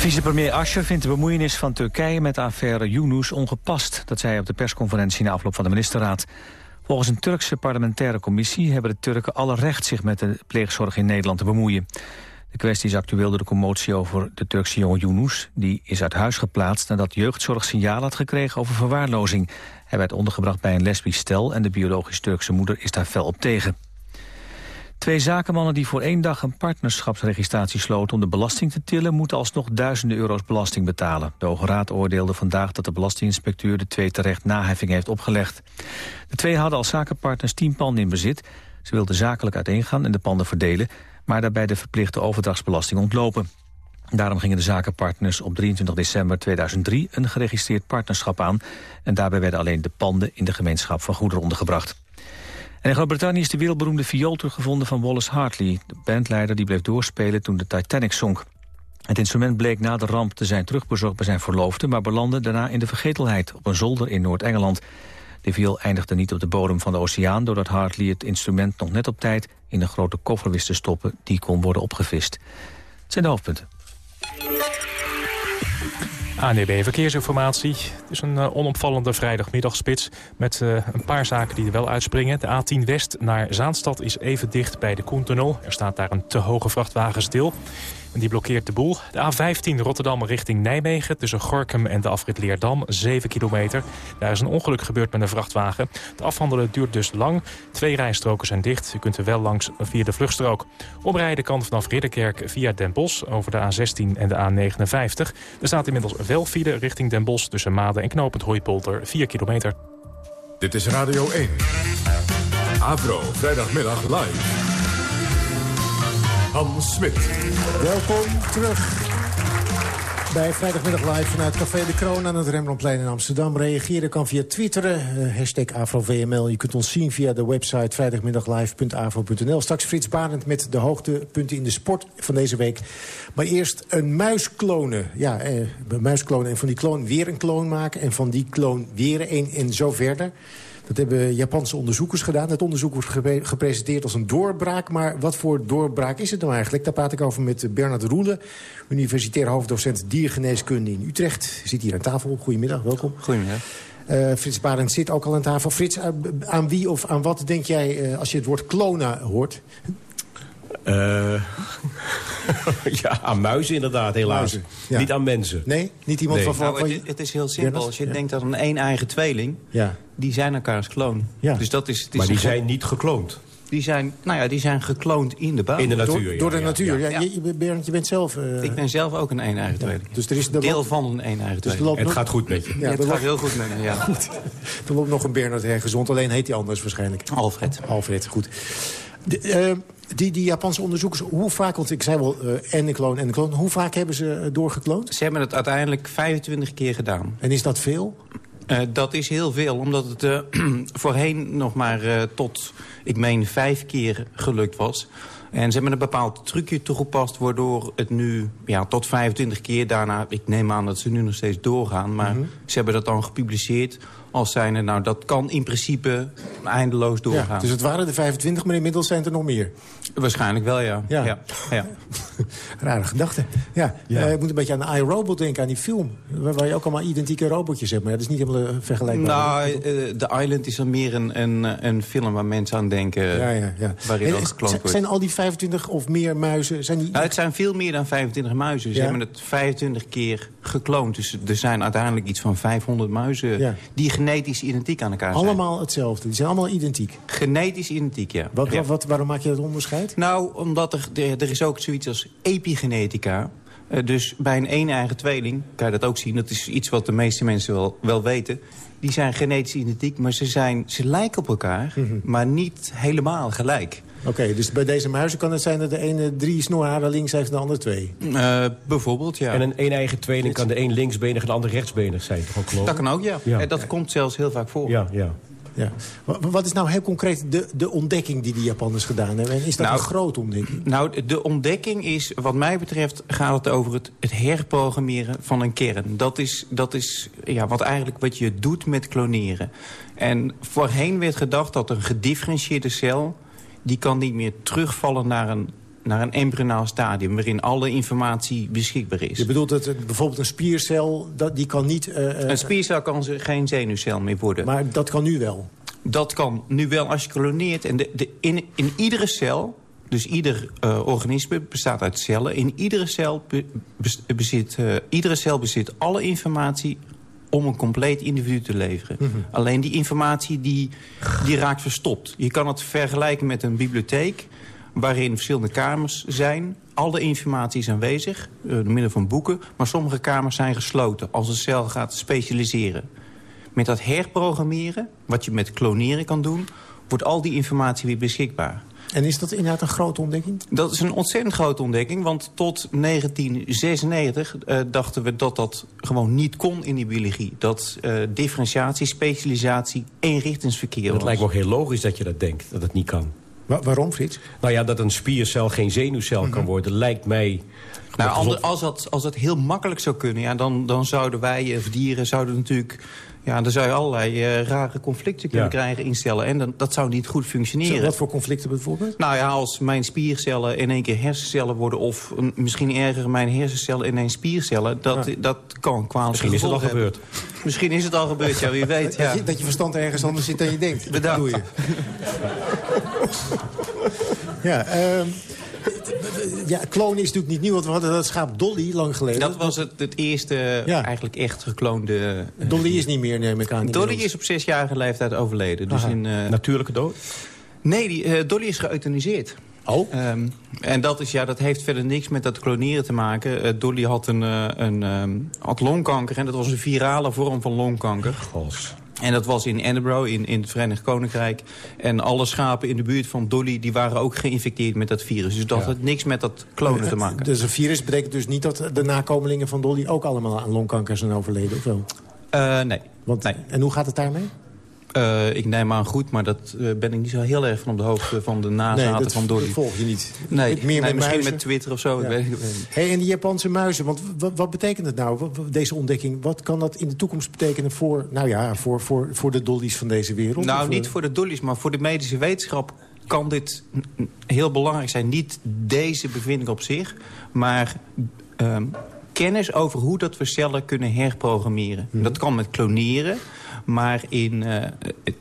Vicepremier Asscher vindt de bemoeienis van Turkije met de affaire Yunus ongepast. Dat zei hij op de persconferentie na afloop van de ministerraad. Volgens een Turkse parlementaire commissie hebben de Turken alle recht zich met de pleegzorg in Nederland te bemoeien. De kwestie is actueel door de commotie over de Turkse jongen Yunus. Die is uit huis geplaatst nadat jeugdzorg signaal had gekregen over verwaarlozing. Hij werd ondergebracht bij een lesbisch stel en de biologisch Turkse moeder is daar fel op tegen. Twee zakenmannen die voor één dag een partnerschapsregistratie sloten om de belasting te tillen, moeten alsnog duizenden euro's belasting betalen. De Hoge Raad oordeelde vandaag dat de belastinginspecteur de twee terecht naheffing heeft opgelegd. De twee hadden als zakenpartners tien panden in bezit. Ze wilden zakelijk uiteengaan en de panden verdelen, maar daarbij de verplichte overdrachtsbelasting ontlopen. Daarom gingen de zakenpartners op 23 december 2003 een geregistreerd partnerschap aan. En daarbij werden alleen de panden in de gemeenschap van goederen ondergebracht. En in Groot-Brittannië is de wereldberoemde viool teruggevonden van Wallace Hartley. De bandleider die bleef doorspelen toen de Titanic zonk. Het instrument bleek na de ramp te zijn terugbezorgd bij zijn verloofde... maar belandde daarna in de vergetelheid op een zolder in Noord-Engeland. De viool eindigde niet op de bodem van de oceaan... doordat Hartley het instrument nog net op tijd in een grote koffer wist te stoppen... die kon worden opgevist. Het zijn de hoofdpunten. ANEB Verkeersinformatie. Het is een uh, onopvallende vrijdagmiddagspits met uh, een paar zaken die er wel uitspringen. De A10 West naar Zaanstad is even dicht bij de Koentunnel. Er staat daar een te hoge vrachtwagen stil. En die blokkeert de boel. De A15 Rotterdam richting Nijmegen tussen Gorkum en de afrit Leerdam, 7 kilometer. Daar is een ongeluk gebeurd met een vrachtwagen. Het afhandelen duurt dus lang. Twee rijstroken zijn dicht. U kunt er wel langs via de vluchtstrook. Omrijden kan vanaf Ridderkerk via Den Bosch over de A16 en de A59. Er staat inmiddels wel file richting Den Bosch tussen Maden en Knopend Hooipolder, 4 kilometer. Dit is Radio 1. Avro, vrijdagmiddag live. Hans Smit. Welkom terug bij vrijdagmiddag live vanuit Café de Kroon aan het Rembrandtplein in Amsterdam. Reageren kan via twitteren, uh, hashtag AfroVML. Je kunt ons zien via de website vrijdagmiddaglive.afro.nl. Straks Frits Barend met de hoogtepunten in de sport van deze week. Maar eerst een muis klonen. Ja, eh, een muis klonen en van die kloon weer een kloon maken... en van die kloon weer een en zo verder. Dat hebben Japanse onderzoekers gedaan. Het onderzoek wordt gepresenteerd als een doorbraak. Maar wat voor doorbraak is het nou eigenlijk? Daar praat ik over met Bernard Roele, universitair hoofddocent diergeneeskunde in Utrecht. Zit hier aan tafel. Goedemiddag, welkom. Goedemiddag. Uh, Frits Barend zit ook al aan tafel. Frits, aan wie of aan wat denk jij uh, als je het woord klonen hoort? Uh, <laughs> ja, aan muizen inderdaad, helaas. Muizen, ja. Niet aan mensen. Nee? Niet iemand Nee. van... van, Nou, van het, het is heel simpel. Als je Ja. denkt dat een een-eigen tweeling... Ja. Die zijn elkaars kloon. Ja. Dus dat is, het is Maar die zijn niet gekloond? Die zijn, nou ja, die zijn gekloond in de bouw. In de door, natuur, ja, door de ja, natuur. Ja, ja. Je, je- Bernd, je bent zelf... eh, Ik ben zelf ook een een-eigen tweeling. dus er is Deel van een een-eigen Dus tweeling. loopt nog- Ja, Ja, er het gaat loopt- heel goed met me, ja. <laughs> Er loopt nog een Bernard hergezond, alleen heet hij anders waarschijnlijk. Alfred. Alfred, goed. De, eh, die, die Japanse onderzoekers, hoe vaak, want ik zei wel eh en een kloon en een kloon... hoe vaak hebben ze doorgekloond? Ze hebben het uiteindelijk 25 keer gedaan. En is dat veel? Eh, dat is heel veel, omdat het eh, <clears throat> voorheen nog maar eh, tot, ik meen, vijf keer gelukt was. En ze hebben een bepaald trucje toegepast... waardoor het nu ja, tot 25 keer daarna... ik neem aan dat ze nu nog steeds doorgaan... maar Mhm. ze hebben dat dan gepubliceerd als zijnde... nou, dat kan in principe eindeloos doorgaan. Ja, dus het waren de 25, maar inmiddels zijn het er nog meer. Waarschijnlijk wel, ja. Ja. ja. ja. <laughs> Rare gedachte. Ja, eh, ik moet een beetje aan iRobot denken, aan die film. Waar, waar je ook allemaal identieke robotjes hebt. Maar ja, dat is niet helemaal eh, vergelijkbaar. Nou, eh, The Island is dan meer een, een, een film waar mensen aan denken... Ja, ja, ja. waarin En gekloond zijn- wordt. Zijn al die 25 of meer muizen... Zijn die... Nou, het zijn veel meer dan 25 muizen. Ze Ja. hebben het 25 keer gekloond. Dus er zijn uiteindelijk iets van 500 muizen... Ja. die genetisch identiek aan elkaar zijn. Allemaal hetzelfde. Die zijn allemaal identiek. Genetisch identiek, ja. Wat, Ja. wat, waarom maak je dat onderscheid? Nou, omdat er, er, is ook zoiets als epigenetica. Eh, dus bij een een-eigen tweeling kan je dat ook zien. Dat is iets wat de meeste mensen wel, wel weten. Die zijn genetisch identiek, maar ze, zijn, ze lijken op elkaar... Mhm. maar niet helemaal gelijk. Oké, dus bij deze muizen kan het zijn dat de ene drie snorharen links heeft en de andere twee. Eh, bijvoorbeeld, ja. En een een-eigen tweeling kan de een linksbenig en de ander rechtsbenig zijn. Toch Dat kan ook, ja. Ja. En dat komt zelfs heel vaak voor. Ja, ja. Ja. Wa- Wat is nou heel concreet de, de ontdekking die die Japanners gedaan hebben? En is dat Nou, een grote ontdekking? Nou, de ontdekking is, wat mij betreft, gaat het over het, het herprogrammeren van een kern. Dat is, dat is ja, wat eigenlijk wat je doet met kloneren. En voorheen werd gedacht dat een gedifferentieerde cel... die kan niet meer terugvallen naar een, naar een embryonaal stadium... waarin alle informatie beschikbaar is. Je bedoelt dat bijvoorbeeld een spiercel, dat, die kan niet... eh, eh, Een spiercel kan geen zenuwcel meer worden. Maar dat kan nu wel? Dat kan nu wel als je kloneert. En de, de, in, in iedere cel, dus ieder eh, organisme bestaat uit cellen. In iedere cel, be- bezit, iedere cel bezit alle informatie om een compleet individu te leveren. Mhm. Alleen die informatie die, die raakt verstopt. Je kan het vergelijken met een bibliotheek waarin verschillende kamers zijn. Alle informatie is aanwezig, eh, door middel van boeken. Maar sommige kamers zijn gesloten als een cel gaat specialiseren. Met dat herprogrammeren, wat je met kloneren kan doen... wordt al die informatie weer beschikbaar. En is dat inderdaad een grote ontdekking? Dat is een ontzettend grote ontdekking, want tot 1996 eh, dachten we dat dat gewoon niet kon in die biologie. Dat eh, differentiatie, specialisatie, eenrichtingsverkeer Dat was. lijkt me ook heel logisch dat je dat denkt, dat het niet kan. waarom, Frits? Nou ja, dat een spiercel geen zenuwcel kan worden, lijkt mij... Nou, als, dat, als dat heel makkelijk zou kunnen, ja, dan, dan zouden wij of dieren zouden natuurlijk... Ja, dan zou je allerlei eh, rare conflicten kunnen Ja. krijgen instellen. En dan, dat zou niet goed functioneren. Zo, wat voor conflicten bijvoorbeeld? Nou ja, als mijn spiercellen in één keer hersencellen worden... of misschien erger, mijn hersencellen ineens spiercellen... dat, Ja. dat kan kwalijk Misschien is het al gebeurd. Misschien is het al gebeurd, ja, wie weet. Ja. Dat, je, dat je verstand ergens anders zit dan je denkt. Bedankt. Doe je. <laughs> ja, ehm, ja, klonen is natuurlijk niet nieuw, want we hadden dat schaap Dolly lang geleden. Dat was het, het eerste Ja. eigenlijk echt gekloonde... eh, Dolly is niet meer, neem ik aan. Dolly inmiddels. is op zesjarige leeftijd overleden. Dus Aha. in, eh, Natuurlijke dood? Nee, die, eh, Dolly is geëuthaniseerd. Oh? en dat, is, ja, dat heeft verder niks met dat kloneren te maken. Dolly had, een, een, ehm, had longkanker en dat was een virale vorm van longkanker. En dat was in Edinburgh, in, in het Verenigd Koninkrijk. En alle schapen in de buurt van Dolly die waren ook geïnfecteerd met dat virus. Dus dat Ja. had niks met dat klonen te maken. Dus een virus betekent dus niet dat de nakomelingen van Dolly ook allemaal aan longkanker zijn overleden, of wel? Eh, nee. Want, nee. En hoe gaat het daarmee? Eh, ik neem aan goed, maar dat eh, ben ik niet zo heel erg van op de hoogte van de nazaten dat, van Dolly. dat volg je niet. Nee, Meer nee met misschien muizen. met Twitter of zo. Ja. Ik weet, ik weet niet. Hey, en die Japanse muizen, want wat, betekent het nou, Wat- deze ontdekking? Wat kan dat in de toekomst betekenen voor, nou ja, voor, voor, voor de dollies van deze wereld? Nou, niet eh, voor de dollies, maar voor de medische wetenschap kan dit heel belangrijk zijn. Niet deze bevinding op zich, maar ehm, kennis over hoe dat we cellen kunnen herprogrammeren. Mhm. Dat kan met kloneren. Maar in eh,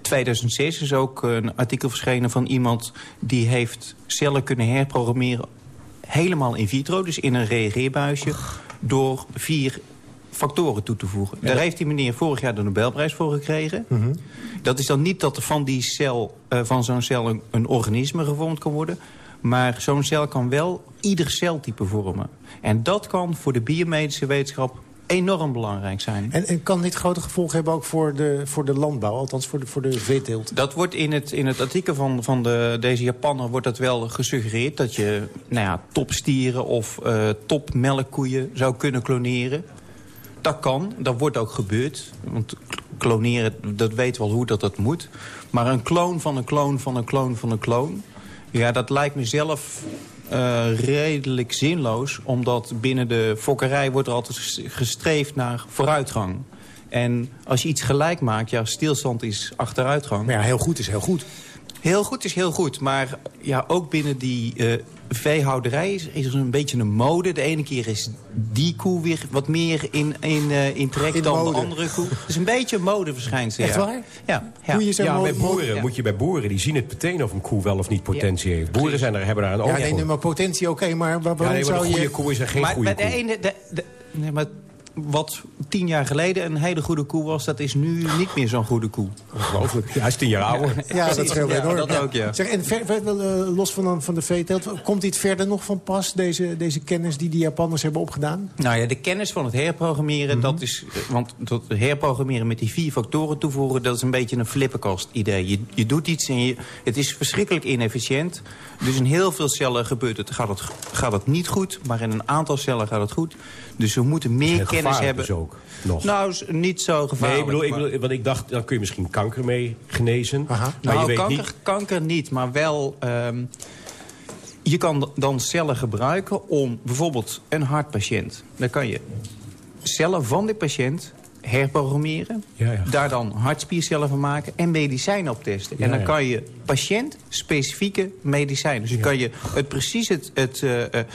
2006 is ook een artikel verschenen van iemand... die heeft cellen kunnen herprogrammeren helemaal in vitro. Dus in een reageerbuisje. Door vier factoren toe te voegen. Daar heeft die meneer vorig jaar de Nobelprijs voor gekregen. Mhm. Dat is dan niet dat er van, die cel, eh, van zo'n cel een, een organisme gevormd kan worden. Maar zo'n cel kan wel ieder celtype vormen. En dat kan voor de biomedische wetenschap enorm belangrijk zijn. En, en kan dit grote gevolgen hebben ook voor de, voor de landbouw, althans voor de, voor de veeteelt? Dat wordt in het, in het artikel van, van de, deze Japanner wordt dat wel gesuggereerd... dat je nou ja, topstieren of eh topmelkkoeien zou kunnen kloneren. Dat kan, dat wordt ook gebeurd. Want kloneren, dat weten we al hoe dat, dat moet. Maar een kloon van een kloon van een kloon van een kloon... ja, dat lijkt me zelf eh, redelijk zinloos. Omdat binnen de fokkerij wordt er altijd gestreefd naar vooruitgang. En als je iets gelijk maakt, ja, stilstand is achteruitgang. Maar ja, heel goed is heel goed. Heel goed is heel goed, maar ja, ook binnen die eh, veehouderij is, is er een beetje een mode. De ene keer is die koe weer wat meer in, in, eh, in trek In dan mode. de andere koe. Het is een beetje een modeverschijnsel. Echt ja. waar? Ja. ja. Koeien zijn Ja, mo- bij boeren ja. moet je bij boeren, die zien het meteen of een koe wel of niet potentie heeft. Boeren zijn er, hebben daar een oog Ja, nee, maar potentie oké, maar waarom nee, maar zou een goede je... koe is er geen maar, goede maar de koe. ene, de, de- nee, maar wat tien jaar geleden een hele goede koe was... dat is nu niet meer zo'n goede koe. Ongelooflijk. Ja, hij is tien jaar ouder. Ja, dat scheelt Ja, enorm. dat ook, ja. Zeg, en ver, ver- eh, los van, van de veeteelt, komt dit verder nog van pas, deze, deze kennis die de Japanners hebben opgedaan? Nou ja, de kennis van het herprogrammeren, Mhm. dat is... Want dat herprogrammeren met die vier factoren toevoegen... dat is een beetje een flippenkast idee. Je, je doet iets en je, het is verschrikkelijk inefficiënt. Dus in heel veel cellen gebeurt het, gaat, het, gaat het niet goed... maar in een aantal cellen gaat het goed. Dus we moeten meer kennis hebben. dus ook, nog. Nou, niet zo Nee, gevaarlijk. ik bedoel, ik bedoel, want ik dacht, dan kun je misschien kanker mee genezen. Maar nou, je weet kanker, niet... kanker niet, maar wel... ehm, je kan dan cellen gebruiken om bijvoorbeeld een hartpatiënt. Dan kan je cellen van de patiënt herprogrammeren. Ja, ja. Daar dan hartspiercellen van maken en medicijnen op testen. Ja, en dan kan je patiënt-specifieke medicijnen. Dus dan kan je het precies het, het, eh, eh,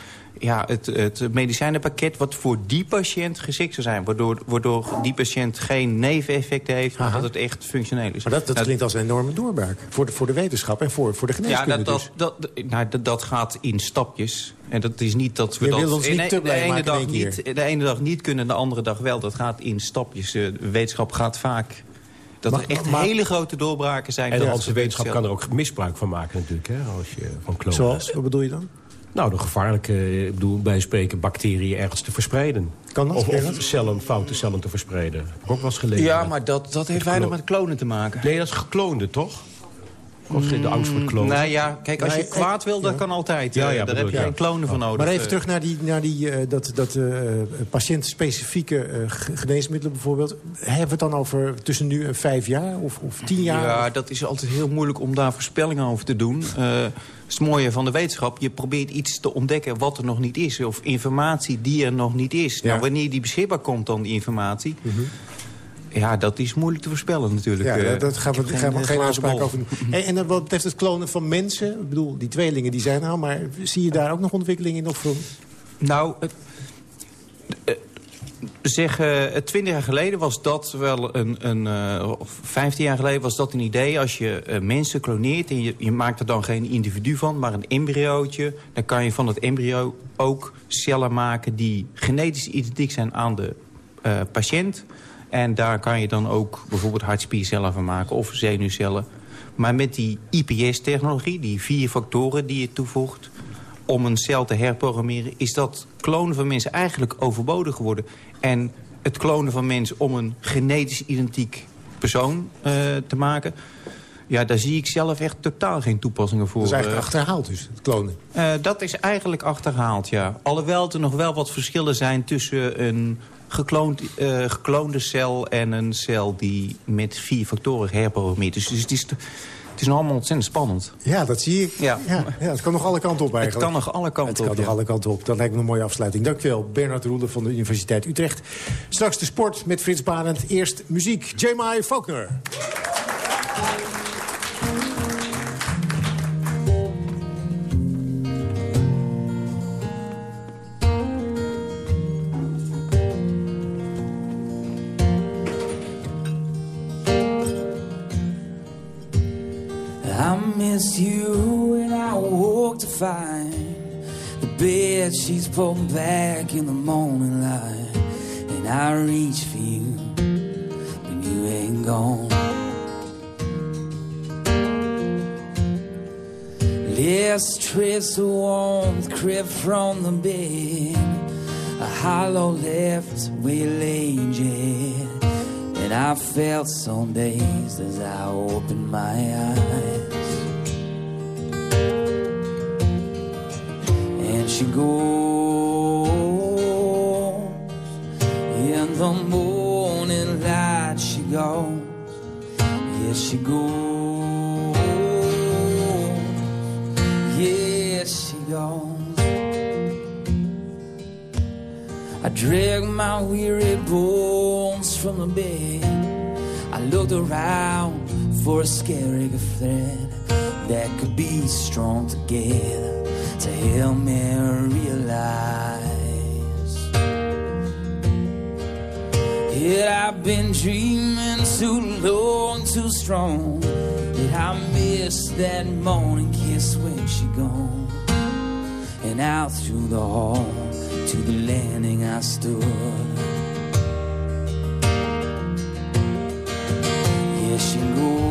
ja, het, het medicijnenpakket... wat voor die patiënt geschikt zou zijn. Waardoor, waardoor die patiënt geen neveneffecten heeft... maar Aha. dat het echt functioneel is. Maar dat, dat Nou, klinkt als een enorme doorbraak. Voor de, voor de wetenschap en voor, voor de ja, geneeskunde dat, dus. dat, dat, nou, dat, dat gaat in stapjes. En dat is niet dat we Je dat ons niet blij de, ene maken dag niet, de ene dag niet kunnen, de andere dag wel. Dat gaat in stapjes. Eh, De wetenschap gaat vaak... Dat er echt maar- hele grote doorbraken zijn. En dat onze ze wetenschap zelf- kan er ook misbruik van maken natuurlijk, hè, als je van klonen. Zoals? Wat bedoel je dan? Nou, de gevaarlijke, ik bedoel, bij spreken bacteriën ergens te verspreiden. Kan dat, Of, of cellen, foute cellen te verspreiden. Heb ik ook wel eens gelezen. Ja, maar dat, dat heeft weinig met klonen te maken. Nee, dat is gekloonde, toch? Of de angst voor het klonen? Nou ja, kijk, als je kwaad wil, dat kan altijd. Ja, Ja, ja, Daar heb je ja. geen klonen voor nodig. Maar even Eh, terug naar, die, naar die, eh, dat, dat eh, patiëntspecifieke eh, ge- geneesmiddelen bijvoorbeeld. Hebben we het dan over tussen nu en vijf jaar of, of tien jaar? Ja, dat is altijd heel moeilijk om daar voorspellingen over te doen. Eh, is het mooie van de wetenschap. Je probeert iets te ontdekken wat er nog niet is. Of informatie die er nog niet is. Ja. Nou, wanneer die beschikbaar komt dan, die informatie... Ja, dat is moeilijk te voorspellen natuurlijk. Ja, Eh, dat- gaan we, gaan geen bol. over doen. En dan wat betreft het klonen van mensen, ik bedoel, die tweelingen die zijn er al, maar zie je daar ook nog ontwikkelingen in? Of Nou, het- zeg, eh, twintig jaar geleden was dat wel een, een eh, of vijftien jaar geleden was dat een idee. Als je eh, mensen kloneert en je, je maakt er dan geen individu van, maar een embryootje. Dan kan je van het embryo ook cellen maken die genetisch identiek zijn aan de patiënt. En daar kan je dan ook bijvoorbeeld hartspiercellen van maken of zenuwcellen. Maar met die IPS-technologie, die vier factoren die je toevoegt om een cel te herprogrammeren... is dat klonen van mensen eigenlijk overbodig geworden. En het klonen van mensen om een genetisch identiek persoon eh, te maken... ja, daar zie ik zelf echt totaal geen toepassingen voor. Dat is eigenlijk eh. achterhaald dus, het klonen. Eh, dat is eigenlijk achterhaald, ja. Alhoewel er nog wel wat verschillen zijn tussen een gekloond, gekloonde cel... en een cel die met vier factoren herprogrammeerd is. Dus het is, het is nog allemaal ontzettend spannend. Ja, dat zie ik. Ja. Ja, ja, het kan nog alle kanten op eigenlijk. Het kan nog alle kanten Het kan op, nog ja. alle kanten op. Dat lijkt me een mooie afsluiting. Dankjewel, Bernard Roelen van de Universiteit Utrecht. Straks de sport met Frits Barend. Eerst muziek. J.M.I. Faulkner. Find the bed she's pulled back in the morning light, and I reach for you, but you ain't gone. Last trace of warmth crept from the bed, a hollow left your head. And I felt some days as I opened my eyes. She goes in the morning light. She goes, yes, she goes, yes, she goes. I dragged my weary bones from the bed. I looked around for a scary thread that could be strung together to help me realize. Yet I've been dreaming too long, too strong. That I miss that morning kiss when she gone. And out through the hall to the landing I stood. Yeah, she goes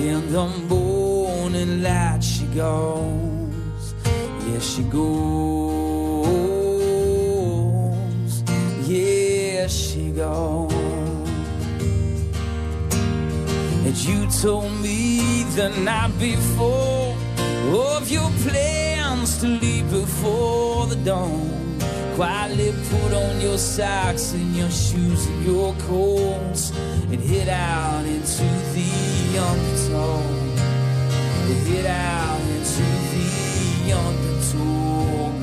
in the morning light. She goes. Yeah, she goes. Yeah, she goes. And you told me the night before of your plans to leave before the dawn. Quietly put on your socks and your shoes and your coats and head out into the undertow. And out into the undertow.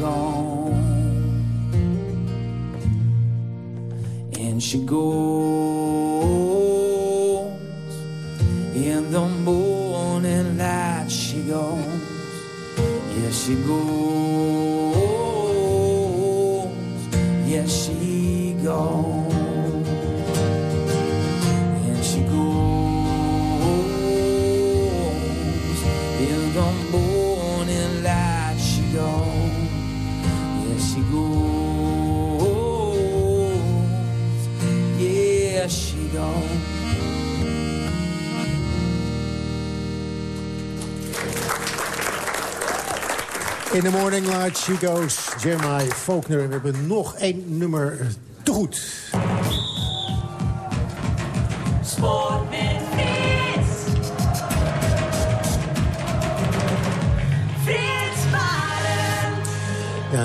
And she goes in the morning light. She goes. Yes, she goes. In the morning light she goes, Jeremiah Faulkner. We hebben nog één nummer te goed.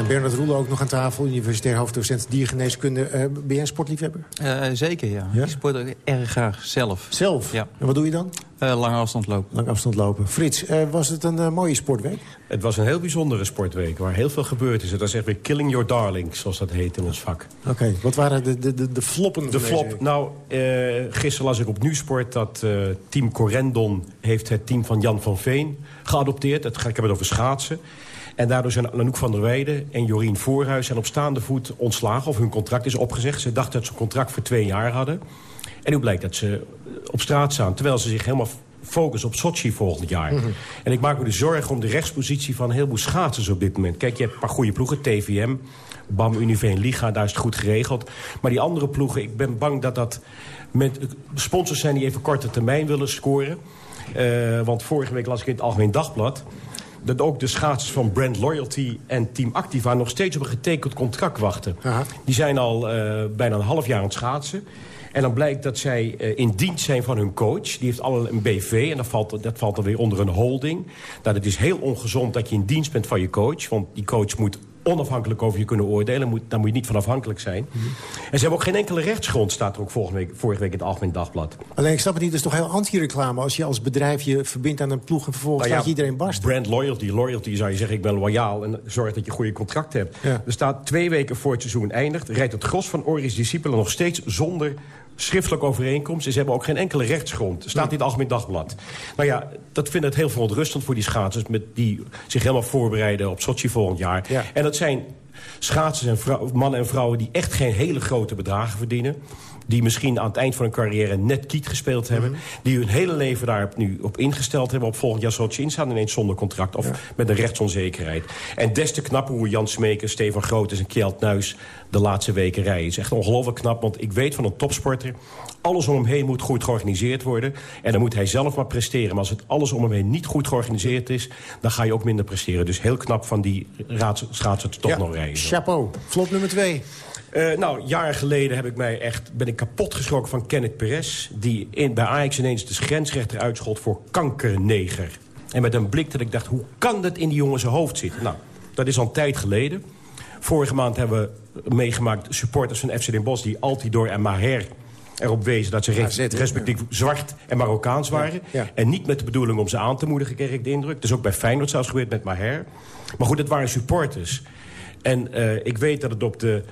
Bernard Roele ook nog aan tafel, universitair hoofddocent diergeneeskunde. Eh, ben jij een sportliefhebber? Eh, zeker, ja. Ik sport ook erg graag zelf. Zelf? Ja. En wat doe je dan? Eh, lange afstand lopen. Lang afstand lopen. Frits, eh, was het een mooie sportweek? Het was een heel bijzondere sportweek waar heel veel gebeurd is. Het was echt weer killing your darlings, zoals dat heet in ons vak. Oké, wat waren de, de, de, de floppen De flop. week? Nou, eh, gisteren las ik op Nieuwsport dat eh, team Corendon... heeft het team van Jan van Veen geadopteerd. Het, ik heb het over schaatsen. En daardoor zijn Anouk van der Weijden en Jorien Voorhuis... zijn op staande voet ontslagen of hun contract is opgezegd. Ze dachten dat ze een contract voor twee jaar hadden. En nu blijkt dat ze op straat staan... terwijl ze zich helemaal focussen op Sochi volgend jaar. Mhm. En ik maak me dus zorgen om de rechtspositie van een heleboel schaatsers op dit moment. Kijk, je hebt een paar goede ploegen, TVM, BAM, Univeen, Liga, daar is het goed geregeld. Maar die andere ploegen, ik ben bang dat dat met sponsors zijn die even korte termijn willen scoren. Eh, want vorige week las ik in het Algemeen Dagblad dat ook de schaatsers van Brand Loyalty en Team Activa... nog steeds op een getekend contract wachten. Die zijn al eh, bijna een half jaar aan het schaatsen. En dan blijkt dat zij eh, in dienst zijn van hun coach. Die heeft al een BV en dat valt, dat valt dan weer onder een holding. Nou, het is heel ongezond dat je in dienst bent van je coach. Want die coach moet onafhankelijk over je kunnen oordelen. Moet, daar moet je niet van afhankelijk zijn. En ze hebben ook geen enkele rechtsgrond, staat er ook vorige week, vorige week in het Algemeen Dagblad. Alleen, ik snap het niet, het is toch heel anti-reclame... als je als bedrijf je verbindt aan een ploeg en vervolgens Nou ja, laat je iedereen barsten. Brand loyalty. Loyalty zou je zeggen, ik ben loyaal en zorg dat je goede contract hebt. Er staat twee weken voor het seizoen eindigt... rijdt het gros van Oris Discipelen nog steeds zonder schriftelijke overeenkomst. Ze hebben ook geen enkele rechtsgrond. Staat in het Algemeen Dagblad. Nou ja, dat vindt het heel verontrustend voor die schaatsers... Met die zich helemaal voorbereiden op Sochi volgend jaar. En dat zijn schaatsers en mannen en vrouwen... die echt geen hele grote bedragen verdienen die misschien aan het eind van hun carrière net kiet gespeeld hebben... die hun hele leven daar nu op ingesteld hebben... op volgend jaar Sochi in staan ineens zonder contract... of met een rechtsonzekerheid. En des te knapper hoe Jan Smeker, Stefan Grootes en Kjeld Nuis... de laatste weken rijden. Het is echt ongelooflijk knap, want ik weet van een topsporter... alles om hem heen moet goed georganiseerd worden. En dan moet hij zelf maar presteren. Maar als het alles om hem heen niet goed georganiseerd is... dan ga je ook minder presteren. Dus heel knap van die schaatsers toch nog rijden. Chapeau. Flop nummer twee. Eh, nou, jaren geleden heb ik mij echt, ben ik kapot geschrokken van Kenneth Perez... die in, bij Ajax ineens de grensrechter uitschot voor kankerneger. En met een blik dat ik dacht, hoe kan dat in die jongen zijn hoofd zitten? Nou, dat is al een tijd geleden. Vorige maand hebben we meegemaakt supporters van FC Den Bosch... die Altidor en Maher erop wezen dat ze recht- respectief zwart en Marokkaans waren. En niet met de bedoeling om ze aan te moedigen, kreeg ik de indruk. Dus ook bij Feyenoord zelfs gebeurd met Maher. Maar goed, het waren supporters. En eh, ik weet dat het op de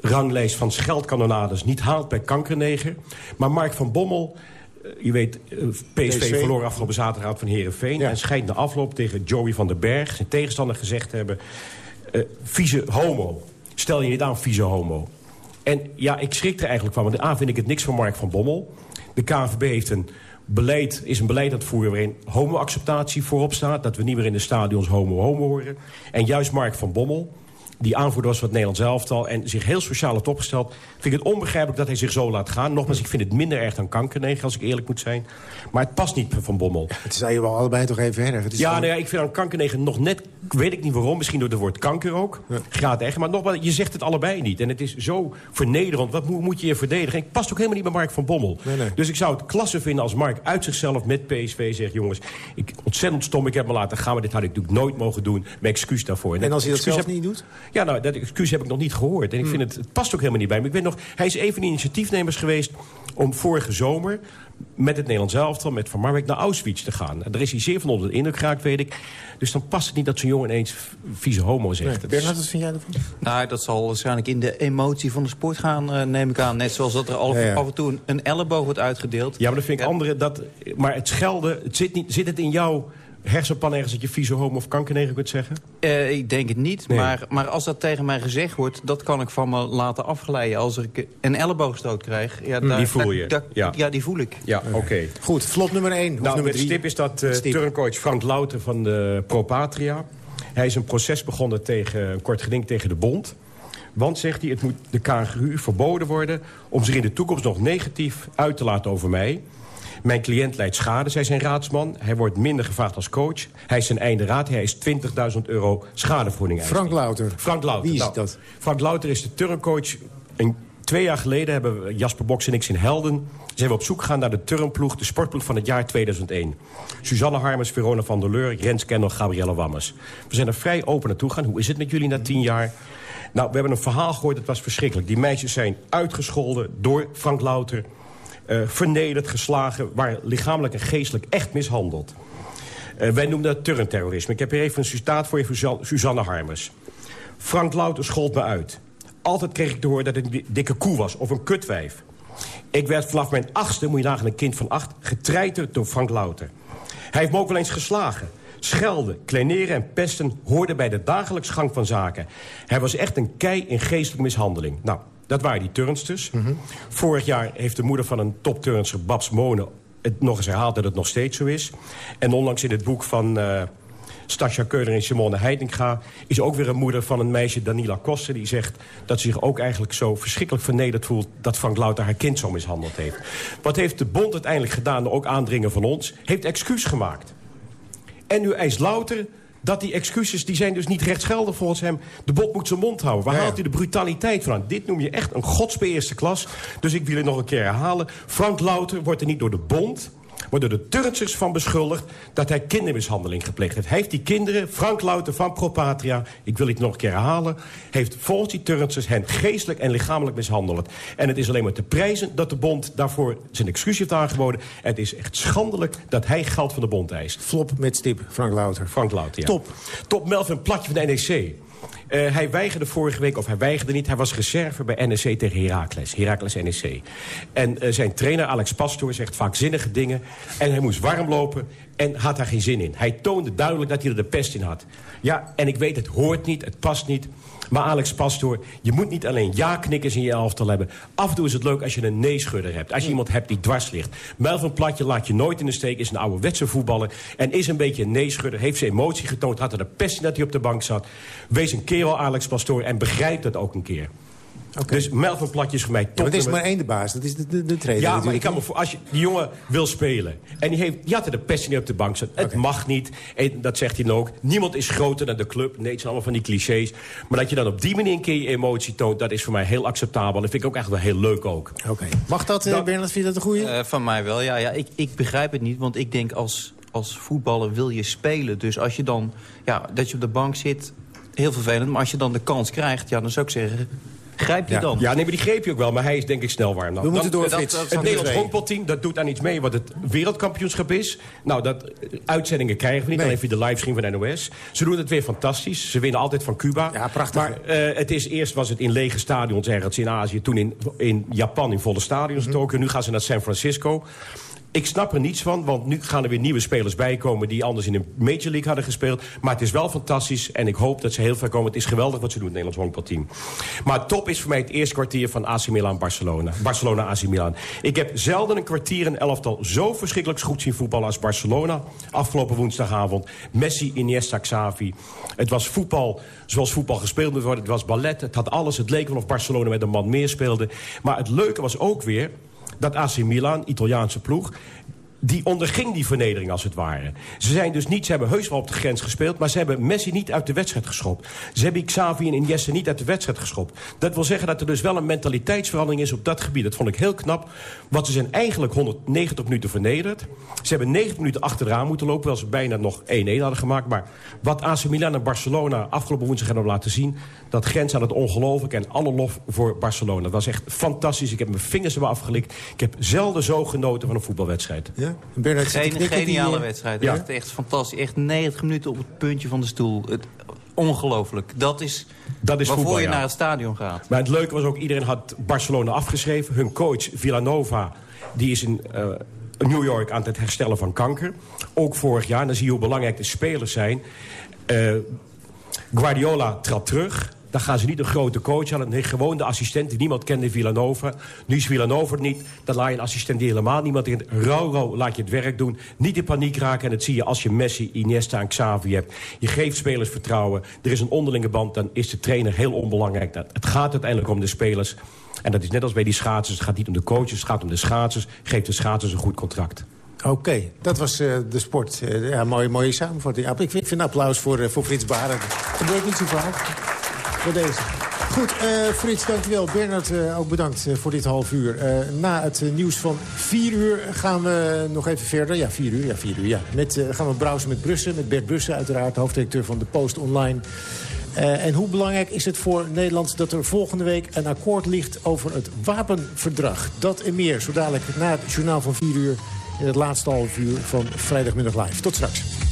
ranglijst van scheldkanonades niet haalt bij Kankerneger. Maar Mark van Bommel... eh, Je weet, eh, PSV, verloor afgelopen zaterdag van Herenveen En schijnt na afloop tegen Joey van den Berg, zijn tegenstander, gezegd te hebben... vieze homo. Stel je niet aan, vieze homo. En ja, ik schrik er eigenlijk van. Want A vind ik het niks van Mark van Bommel. De KNVB heeft een beleid, is een beleid aan het voeren... waarin homo-acceptatie voorop staat. Dat we niet meer in de stadions homo-homo horen. En juist Mark van Bommel die aanvoerder was van het Nederlands elftal... en zich heel sociaal heeft opgesteld... vind ik het onbegrijpelijk dat hij zich zo laat gaan. Nogmaals, ik vind het minder erg dan kankerneger, als ik eerlijk moet zijn. Maar het past niet van Bommel. Het zijn je wel allebei toch even erg. Het is Ja, gewoon- nou ja, ik vind aan kankerneger nog net... weet ik niet waarom, misschien door het woord kanker ook. Gaat echt, maar nogmaals, je zegt het allebei niet. En het is zo vernederend. Wat moet, moet je je verdedigen? En het past ook helemaal niet bij Mark van Bommel. Dus ik zou het klasse vinden als Mark uit zichzelf met PSV zegt... jongens, ik, ontzettend stom, ik heb me laten gaan... maar dit had ik natuurlijk nooit mogen doen. Mijn excuus daarvoor. En als hij dat zelf heb- niet doet? Ja, nou, dat excuus heb ik nog niet gehoord. En ik vind het, het past ook helemaal niet bij me. Ik nog, hij is een van de initiatiefnemers geweest... om vorige zomer met het Nederlands elftal, met Van Marwijk, naar Auschwitz te gaan. En daar is hij zeer van onder de indruk geraakt, weet ik. Dus dan past het niet dat zo'n jongen ineens vieze homo zegt. Dat is- Bernhard, wat vind jij ervan? Nou, dat zal waarschijnlijk in de emotie van de sport gaan, eh, neem ik aan. Net zoals dat er al, Ja, ja. af en toe een, een elleboog wordt uitgedeeld. Ja, maar dat vind ik andere... Dat, maar het schelden, het zit, niet, zit het in jouw hersenpan ergens... dat je vieze homo of kankerneger kunt zeggen? Eh, ik denk het niet, Nee. maar, maar als dat tegen mij gezegd wordt... dat kan ik van me laten afgeleiden. Als ik een elleboogstoot krijg... Ja, Hm, daar- die voel daar- je. daar- Ja. ja. die voel ik. Ja, oké. Goed, flop nummer 1. Of Nou, nummer met 3. stip is dat uh, turncoach Frank Louter van de Pro Patria. Hij is een proces begonnen tegen een kort geding tegen de bond. Want, zegt hij, het moet de KNGU verboden worden... om zich in de toekomst nog negatief uit te laten over mij. Mijn cliënt leidt schade, zei zijn raadsman. Hij wordt minder gevraagd als coach. Hij is zijn einde raad. Hij is 20.000 euro schadevergoeding. Frank Louter. Frank Louter. Wie is Nou, dat? Frank Louter is de turncoach. Twee jaar geleden hebben we Jasper Boks en ik in Helden... zijn we op zoek gegaan naar de turnploeg, de sportploeg van het jaar 2001. Suzanne Harmers, Verona van der Leur, Rens Kendall, Gabrielle Wammers. We zijn er vrij open naartoe gegaan. Hoe is het met jullie na tien jaar? Nou, we hebben een verhaal gehoord, dat was verschrikkelijk. Die meisjes zijn uitgescholden door Frank Louter... eh, vernederd, geslagen, waren lichamelijk en geestelijk echt mishandeld. Eh, wij noemen dat turnterrorisme. Ik heb hier even een citaat voor je, Suzanne- Suzanne Harmers. Frank Louter schold me uit. Altijd kreeg ik te horen dat het een di- dikke koe was of een kutwijf. Ik werd vanaf mijn achtste, moet je nagaan, een kind van acht... getreiterd door Frank Louter. Hij heeft me ook wel eens geslagen. Schelden, kleineren en pesten hoorden bij de dagelijks gang van zaken. Hij was echt een kei in geestelijke mishandeling. Nou, dat waren die turnsters. Vorig jaar heeft de moeder van een topturnster, Babs Monen... het nog eens herhaald dat het nog steeds zo is. En onlangs in het boek van... eh Stasja Keuler en Simone Heidinga... is ook weer een moeder van een meisje, Danila Koster... die zegt dat ze zich ook eigenlijk zo verschrikkelijk vernederd voelt... dat Frank Louter haar kind zo mishandeld heeft. Wat heeft de bond uiteindelijk gedaan, door ook aandringen van ons? Heeft excuus gemaakt. En nu eist Louter dat die excuses, die zijn dus niet rechtsgeldig volgens hem. De bond moet zijn mond houden. Waar haalt hij de brutaliteit van? Dit noem je echt een godsbeeerste klas. Dus ik wil het nog een keer herhalen. Frank Louter wordt er niet door de bond door de turnsters van beschuldigd dat hij kindermishandeling gepleegd heeft. Hij heeft die kinderen, Frank Louter van Propatria... ik wil het nog een keer herhalen... heeft volgens die turnsters hen geestelijk en lichamelijk mishandeld. En het is alleen maar te prijzen dat de bond daarvoor zijn excuus heeft aangeboden. En het is echt schandelijk dat hij geld van de bond eist. Flop met stip, Frank Louter. Frank Louter, ja. Top. Top Melvin Platje van de NEC. Eh, hij weigerde vorige week, of hij weigerde niet... hij was reserve bij NEC tegen Heracles. Heracles NEC. En eh, zijn trainer Alex Pastoor zegt vaak zinnige dingen... en hij moest warm lopen en had daar geen zin in. Hij toonde duidelijk dat hij er de pest in had. Ja, en ik weet, het hoort niet, het past niet... Maar Alex Pastoor, je moet niet alleen ja-knikkers in je elftal hebben. Af en toe is het leuk als je een nee-schudder hebt. Als je iemand hebt die dwars ligt. Melvin Platje laat je nooit in de steek, is een ouderwetse voetballer... en is een beetje een nee-schudder, heeft zijn emotie getoond... had er de pest in dat hij op de bank zat. Wees een kerel, Alex Pastoor, en begrijp dat ook een keer. Dus Melvin Platje is voor mij top. Ja, maar het is maar één de baas, dat is de, de, de trainer Ja, maar ik kan me voor, als je, die jongen wil spelen... en die, heeft, die had er de pest niet op de bank zat. Het mag niet. En dat zegt hij dan ook. Niemand is groter dan de club. Nee, het zijn allemaal van die clichés. Maar dat je dan op die manier een keer je emotie toont... dat is voor mij heel acceptabel. Dat vind ik ook echt wel heel leuk ook. Oké. Mag dat, uh, Bernard? Vind je dat een goeie? Eh, van mij wel, ja. ja ik, ik begrijp het niet, want ik denk als, als voetballer wil je spelen. Dus als je dan, ja, dat je op de bank zit, heel vervelend. Maar als je dan de kans krijgt, ja, dan zou ik zeggen... Grijp je ja. dan? Ja, nee, maar die greep je ook wel. Maar hij is denk ik snel warm. Nou, We moeten door, dat- Frits. Het Dat- Nederlands dat- honkbalteam, dat doet aan iets mee wat het wereldkampioenschap is. Nou, dat, eh, uitzendingen krijgen we niet. Alleen via de livestream van NOS. Ze doen het weer fantastisch. Ze winnen altijd van Cuba. Ja, prachtig. Maar eh, het is, eerst was het in lege stadions ergens in Azië. Toen in, in Japan in volle stadions. Tokio. Nu gaan ze naar San Francisco. Ik snap er niets van, want nu gaan er weer nieuwe spelers bijkomen... die anders in een Major League hadden gespeeld. Maar het is wel fantastisch en ik hoop dat ze heel ver komen. Het is geweldig wat ze doen, het Nederlands honkbalteam. Maar top is voor mij het eerste kwartier van AC Milan-Barcelona. Barcelona-AC Milan. Ik heb zelden een kwartier een elftal zo verschrikkelijk goed zien voetballen als Barcelona. Afgelopen woensdagavond. Messi, Iniesta, Xavi. Het was voetbal zoals voetbal gespeeld moet worden. Het was ballet, het had alles. Het leek wel of Barcelona met een man meer speelde. Maar het leuke was ook weer dat AC Milan, Italiaanse ploeg... die onderging die vernedering als het ware. Ze zijn dus niet, ze hebben heus wel op de grens gespeeld... maar ze hebben Messi niet uit de wedstrijd geschopt. Ze hebben Xavi en Iniesta niet uit de wedstrijd geschopt. Dat wil zeggen dat er dus wel een mentaliteitsverandering is op dat gebied. Dat vond ik heel knap. Want ze zijn eigenlijk 190 minuten vernederd. Ze hebben 90 minuten achteraan moeten lopen... terwijl ze bijna nog 1-1 hadden gemaakt. Maar wat AC Milan en Barcelona afgelopen woensdag hebben laten zien... dat grens aan het ongelooflijk en alle lof voor Barcelona. Dat was echt fantastisch. Ik heb mijn vingers erbij afgelikt. Ik heb zelden zo genoten van een voetbalwedstrijd. Ja? Bernard, te Geen die, geniale eh, wedstrijd. Ja. Echt, echt fantastisch. Echt 90 minuten op het puntje van de stoel. Het, ongelooflijk. Dat is, Dat is waarvoor voetbal, je ja. naar het stadion gaat. Maar het leuke was ook, iedereen had Barcelona afgeschreven. Hun coach Villanova, die is in eh, New York aan het herstellen van kanker. Ook vorig jaar, en dan zie je hoe belangrijk de spelers zijn. Eh, Guardiola trad terug. Dan gaan ze niet een grote coach aan. Nee, gewoon de assistent die niemand kende, Villanova. Nu is Villanova er niet. Dan laat je een assistent die helemaal niemand in. Rauw, rauw, laat je het werk doen. Niet in paniek raken. En dat zie je als je Messi, Iniesta en Xavi hebt. Je geeft spelers vertrouwen. Er is een onderlinge band. Dan is de trainer heel onbelangrijk. Dat- Het gaat uiteindelijk om de spelers. En dat is net als bij die schaatsers. Het gaat niet om de coaches, het gaat om de schaatsers. Geef de schaatsers een goed contract. Oké, dat was eh, de sport. Eh, ja, mooie, mooie samenvatting. Ik vind, ik vind een applaus voor, eh, voor Frits Baren. Dat gebeurt niet zo vaak. Goed, eh, Frits, dankjewel. Bernard, eh, ook bedankt eh, voor dit half uur. Na het nieuws van vier uur gaan we nog even verder. Ja, vier uur, ja, vier uur, ja. Met, gaan we browsen met Brussen, met Bert Brussen uiteraard... hoofddirecteur van de Post Online. En hoe belangrijk is het voor Nederland dat er volgende week een akkoord ligt over het wapenverdrag? Dat en meer, zo dadelijk na het journaal van 4 uur in het laatste half uur van vrijdagmiddag live. Tot straks.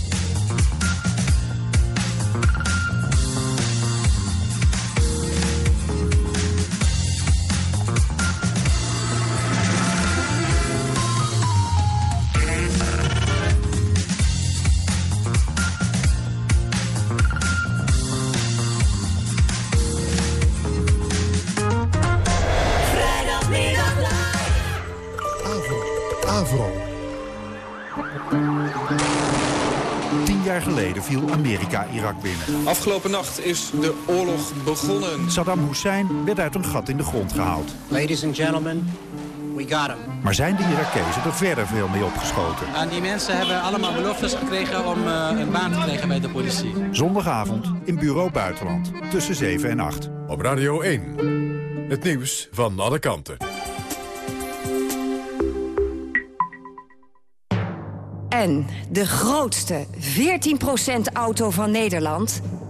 Afgelopen nacht is de oorlog begonnen. Saddam Hussein werd uit een gat in de grond gehaald. Ladies and gentlemen, we got him. Maar zijn de Irakezen er verder veel mee opgeschoten? En die mensen hebben allemaal beloftes gekregen om eh, een baan te krijgen bij de politie. Zondagavond in Bureau Buitenland. Tussen 7 en 8. Op Radio 1. Het nieuws van alle kanten. En de grootste 14% auto van Nederland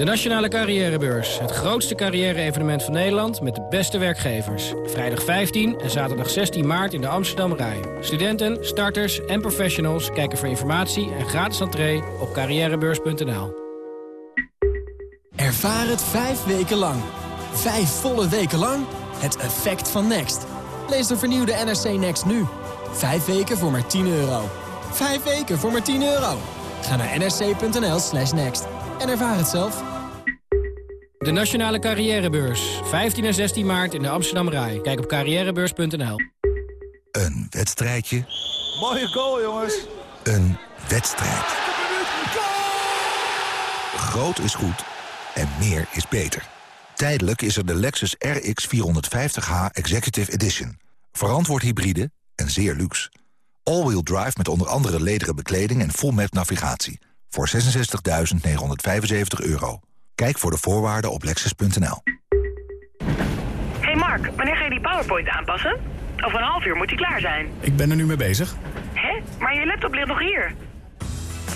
De Nationale Carrièrebeurs. Het grootste carrière-evenement van Nederland met de beste werkgevers. Vrijdag 15 en zaterdag 16 maart in de Amsterdam Rai. Studenten, starters en professionals kijken voor informatie en gratis entree op carrièrebeurs.nl. Ervaar het vijf weken lang. Vijf volle weken lang. Het effect van Next. Lees de vernieuwde NRC Next nu. Vijf weken voor maar 10 euro. Vijf weken voor maar 10 euro. Ga naar nrc.nl slash next en ervaar het zelf. De Nationale Carrièrebeurs. 15 en 16 maart in de Amsterdam Rai. Kijk op carrièrebeurs.nl. Een wedstrijdje. Mooie goal, jongens. Een wedstrijd. Groot is goed en meer is beter. Tijdelijk is er de Lexus RX 450h Executive Edition. Verantwoord hybride en zeer luxe. All-wheel drive met onder andere lederen bekleding en full map navigatie. voor 66.975 euro. Kijk voor de voorwaarden op lexus.nl. Hey Mark, wanneer ga je die PowerPoint aanpassen? Over een half uur moet die klaar zijn. Ik ben er nu mee bezig. Hè? Maar je laptop ligt nog hier.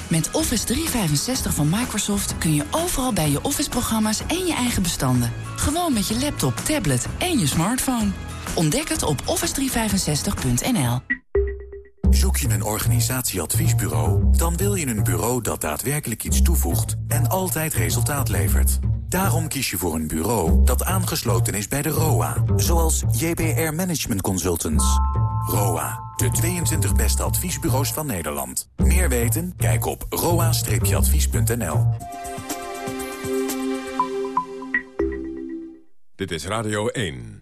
Met Office 365 van Microsoft kun je overal bij je Office-programma's en je eigen bestanden. Gewoon met je laptop, tablet en je smartphone. Ontdek het op office365.nl. Zoek je een organisatieadviesbureau? Dan wil je een bureau dat daadwerkelijk iets toevoegt en altijd resultaat levert. Daarom kies je voor een bureau dat aangesloten is bij de ROA. Zoals JBR Management Consultants. ROA, de 22 beste adviesbureaus van Nederland. Meer weten? Kijk op roa-advies.nl. Dit is Radio 1.